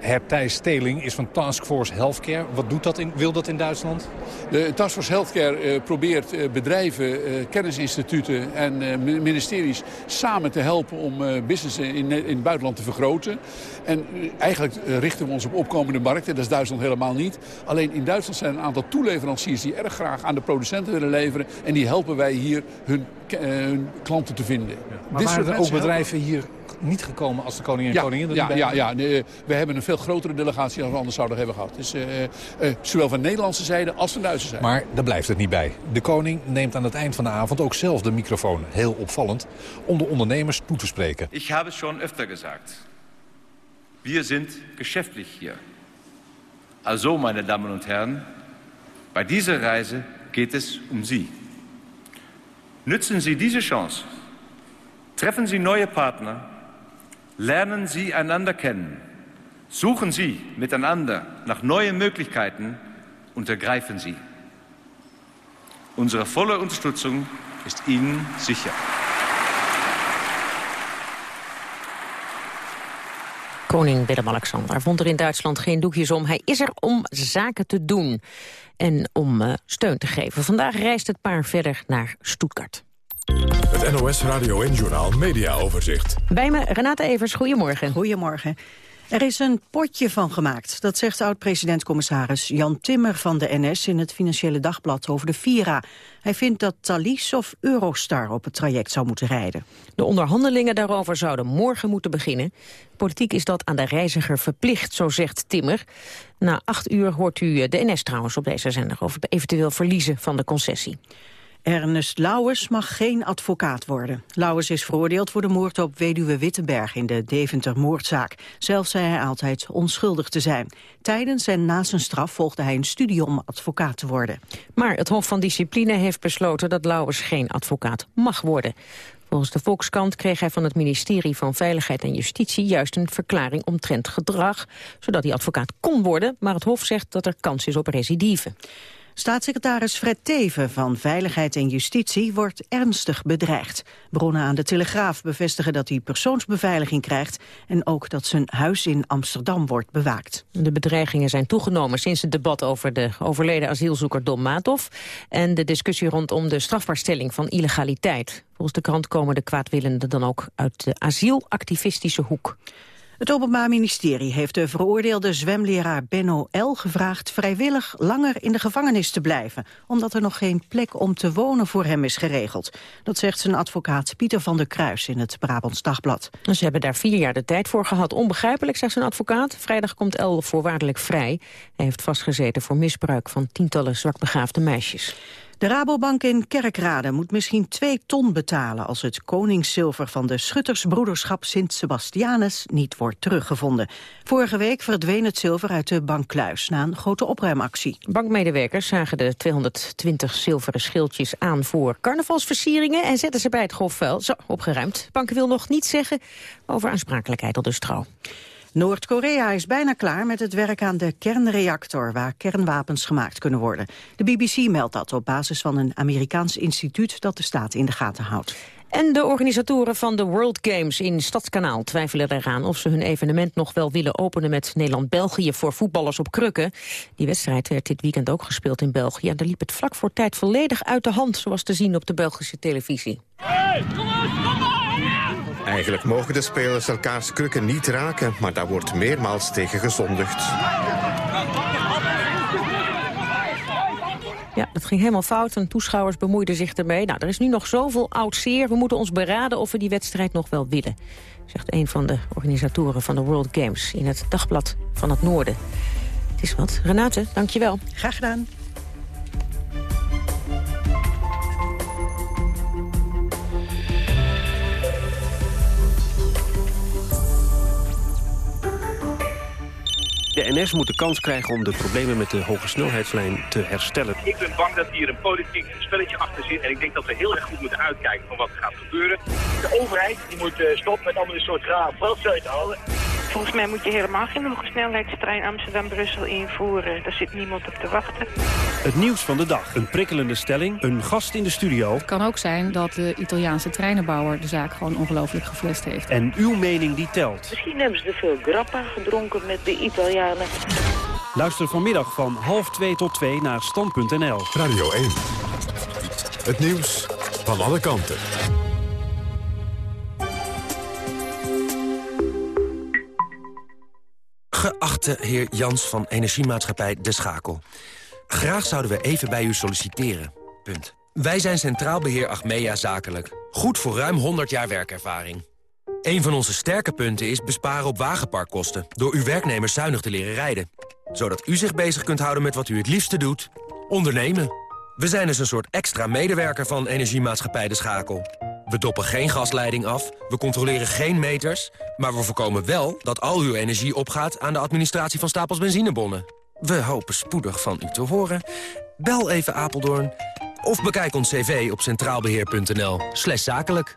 Hertij Steling is van Taskforce Healthcare. Wat doet dat in, wil dat in Duitsland? De Taskforce Healthcare probeert bedrijven, kennisinstituten en mi- ministeries samen te helpen om business in, in het buitenland te vergroten. En eh, eigenlijk eh, richten we ons op opkomende markten. Dat is Duitsland helemaal niet. Alleen in Duitsland zijn er een aantal toeleveranciers die erg graag aan de producenten willen leveren. En die helpen wij hier hun, eh, hun klanten te vinden. Maar Dit soort ook bedrijven hier niet gekomen als de koning en ja, koningin er ja, bij ja, ja. Nee, we hebben een veel grotere delegatie dan we anders zouden hebben gehad. Dus, eh, eh, zowel van Nederlandse zijde als van Duitse zijde. Maar daar blijft het niet bij. De koning neemt aan het eind van de avond ook zelf de microfoon, heel opvallend, om de ondernemers toe te spreken. Ich habe es schon öfter gesagt. Wir sind geschäftlich hier. Also, meine Damen und Herren, bei dieser Reise geht es um Sie. Nützen Sie diese Chance. Treffen Sie neue Partner. Lernen Sie einander kennen. Suchen Sie miteinander nach neuen Möglichkeiten und ergreifen Sie. Unsere volle Unterstützung ist Ihnen sicher. Koning Willem-Alexander vond er in Duitsland geen doekjes om. Hij is er om zaken te doen en om uh, steun te geven. Vandaag reist het paar verder naar Stuttgart. Het NOS Radio en Journaal Media Overzicht. Bij me Renate Evers, goedemorgen. Goedemorgen. Er is een potje van gemaakt, dat zegt oud-president-commissaris Jan Timmer van de NS in het Financiële Dagblad over de Vira. Hij vindt dat Thalys of Eurostar op het traject zou moeten rijden. De onderhandelingen daarover zouden morgen moeten beginnen. Politiek is dat aan de reiziger verplicht, zo zegt Timmer. Na acht uur hoort u de NS trouwens op deze zender over het eventueel verliezen van de concessie. Ernest Lauwers mag geen advocaat worden. Lauwers is veroordeeld voor de moord op weduwe Wittenberg in de Deventer-moordzaak. Zelf zei hij altijd onschuldig te zijn. Tijdens en na zijn straf volgde hij een studie om advocaat te worden. Maar het Hof van Discipline heeft besloten dat Lauwers geen advocaat mag worden. Volgens de Volkskrant kreeg hij van het ministerie van Veiligheid en Justitie juist een verklaring omtrent gedrag, zodat hij advocaat kon worden, maar het Hof zegt dat er kans is op recidive. Staatssecretaris Fred Teven van Veiligheid en Justitie wordt ernstig bedreigd. Bronnen aan de Telegraaf bevestigen dat hij persoonsbeveiliging krijgt... en ook dat zijn huis in Amsterdam wordt bewaakt. De bedreigingen zijn toegenomen sinds het debat over de overleden asielzoeker Dom Maatov... en de discussie rondom de strafbaarstelling van illegaliteit. Volgens de krant komen de kwaadwillenden dan ook uit de asielactivistische hoek. Het Openbaar Ministerie heeft de veroordeelde zwemleraar Benno L. gevraagd vrijwillig langer in de gevangenis te blijven, omdat er nog geen plek om te wonen voor hem is geregeld. Dat zegt zijn advocaat Pieter van der Kruis in het Brabants Dagblad. Ze hebben daar vier jaar de tijd voor gehad. Onbegrijpelijk, zegt zijn advocaat. Vrijdag komt L. voorwaardelijk vrij. Hij heeft vastgezeten voor misbruik van tientallen zwakbegaafde meisjes. De Rabobank in Kerkrade moet misschien twee ton betalen... als het koningszilver van de schuttersbroederschap Sint-Sebastianus niet wordt teruggevonden. Vorige week verdween het zilver uit de bankkluis na een grote opruimactie. Bankmedewerkers zagen de 220 zilveren schildjes aan voor carnavalsversieringen... en zetten ze bij het grofvuil. Zo, opgeruimd. Bank wil nog niets zeggen over aansprakelijkheid, al dus trouw. Noord-Korea is bijna klaar met het werk aan de kernreactor... waar kernwapens gemaakt kunnen worden. De BBC meldt dat op basis van een Amerikaans instituut... dat de staat in de gaten houdt. En de organisatoren van de World Games in Stadskanaal twijfelen eraan of ze hun evenement nog wel willen openen met Nederland-België voor voetballers op krukken. Die wedstrijd werd dit weekend ook gespeeld in België. En daar liep het vlak voor tijd volledig uit de hand, zoals te zien op de Belgische televisie. Hey, Eigenlijk mogen de spelers elkaars krukken niet raken, maar daar wordt meermaals tegen gezondigd. Ja, dat ging helemaal fout en toeschouwers bemoeiden zich ermee. Nou, er is nu nog zoveel oud zeer. We moeten ons beraden of we die wedstrijd nog wel willen. Zegt een van de organisatoren van de World Games in het Dagblad van het Noorden. Het is wat. Renate, dankjewel. Graag gedaan. De NS moet de kans krijgen om de problemen met de hoge snelheidslijn te herstellen. Ik ben bang dat hier een politiek spelletje achter zit. En ik denk dat we heel erg goed moeten uitkijken van wat er gaat gebeuren. De overheid die moet uh, stoppen met allemaal een soort raar veldzuid te halen. Volgens mij moet je helemaal geen hoge snelheidstrein Amsterdam-Brussel invoeren. Daar zit niemand op te wachten. Het nieuws van de dag. Een prikkelende stelling. Een gast in de studio. Het kan ook zijn dat de Italiaanse treinenbouwer de zaak gewoon ongelooflijk geflest heeft. En uw mening die telt. Misschien hebben ze te veel grappa gedronken met de Luister vanmiddag van half 2 tot 2 naar stand.nl. Radio 1. Het nieuws van alle kanten. Geachte heer Jans van Energiemaatschappij De Schakel. Graag zouden we even bij u solliciteren. Punt. Wij zijn Centraal Beheer Achmea Zakelijk. Goed voor ruim 100 jaar werkervaring. Een van onze sterke punten is besparen op wagenparkkosten... door uw werknemers zuinig te leren rijden. Zodat u zich bezig kunt houden met wat u het liefste doet. Ondernemen. We zijn dus een soort extra medewerker van Energiemaatschappij De Schakel. We doppen geen gasleiding af, we controleren geen meters... maar we voorkomen wel dat al uw energie opgaat aan de administratie van stapels benzinebonnen. We hopen spoedig van u te horen. Bel even Apeldoorn of bekijk ons cv op centraalbeheer.nl zakelijk.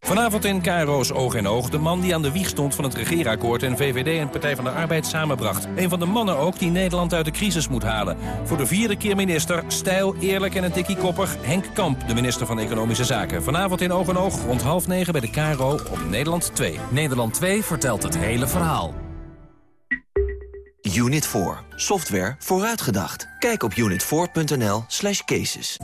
Vanavond in KRO's Oog in Oog de man die aan de wieg stond van het regeerakkoord... en VVD en Partij van de Arbeid samenbracht. Een van de mannen ook die Nederland uit de crisis moet halen. Voor de vierde keer minister, stijl, eerlijk en een tikkie koppig... Henk Kamp, de minister van Economische Zaken. Vanavond in Oog in Oog rond half negen bij de KRO op Nederland 2. Nederland 2 vertelt het hele verhaal. Unit 4. Software vooruitgedacht. Kijk op unit4.nl slash cases.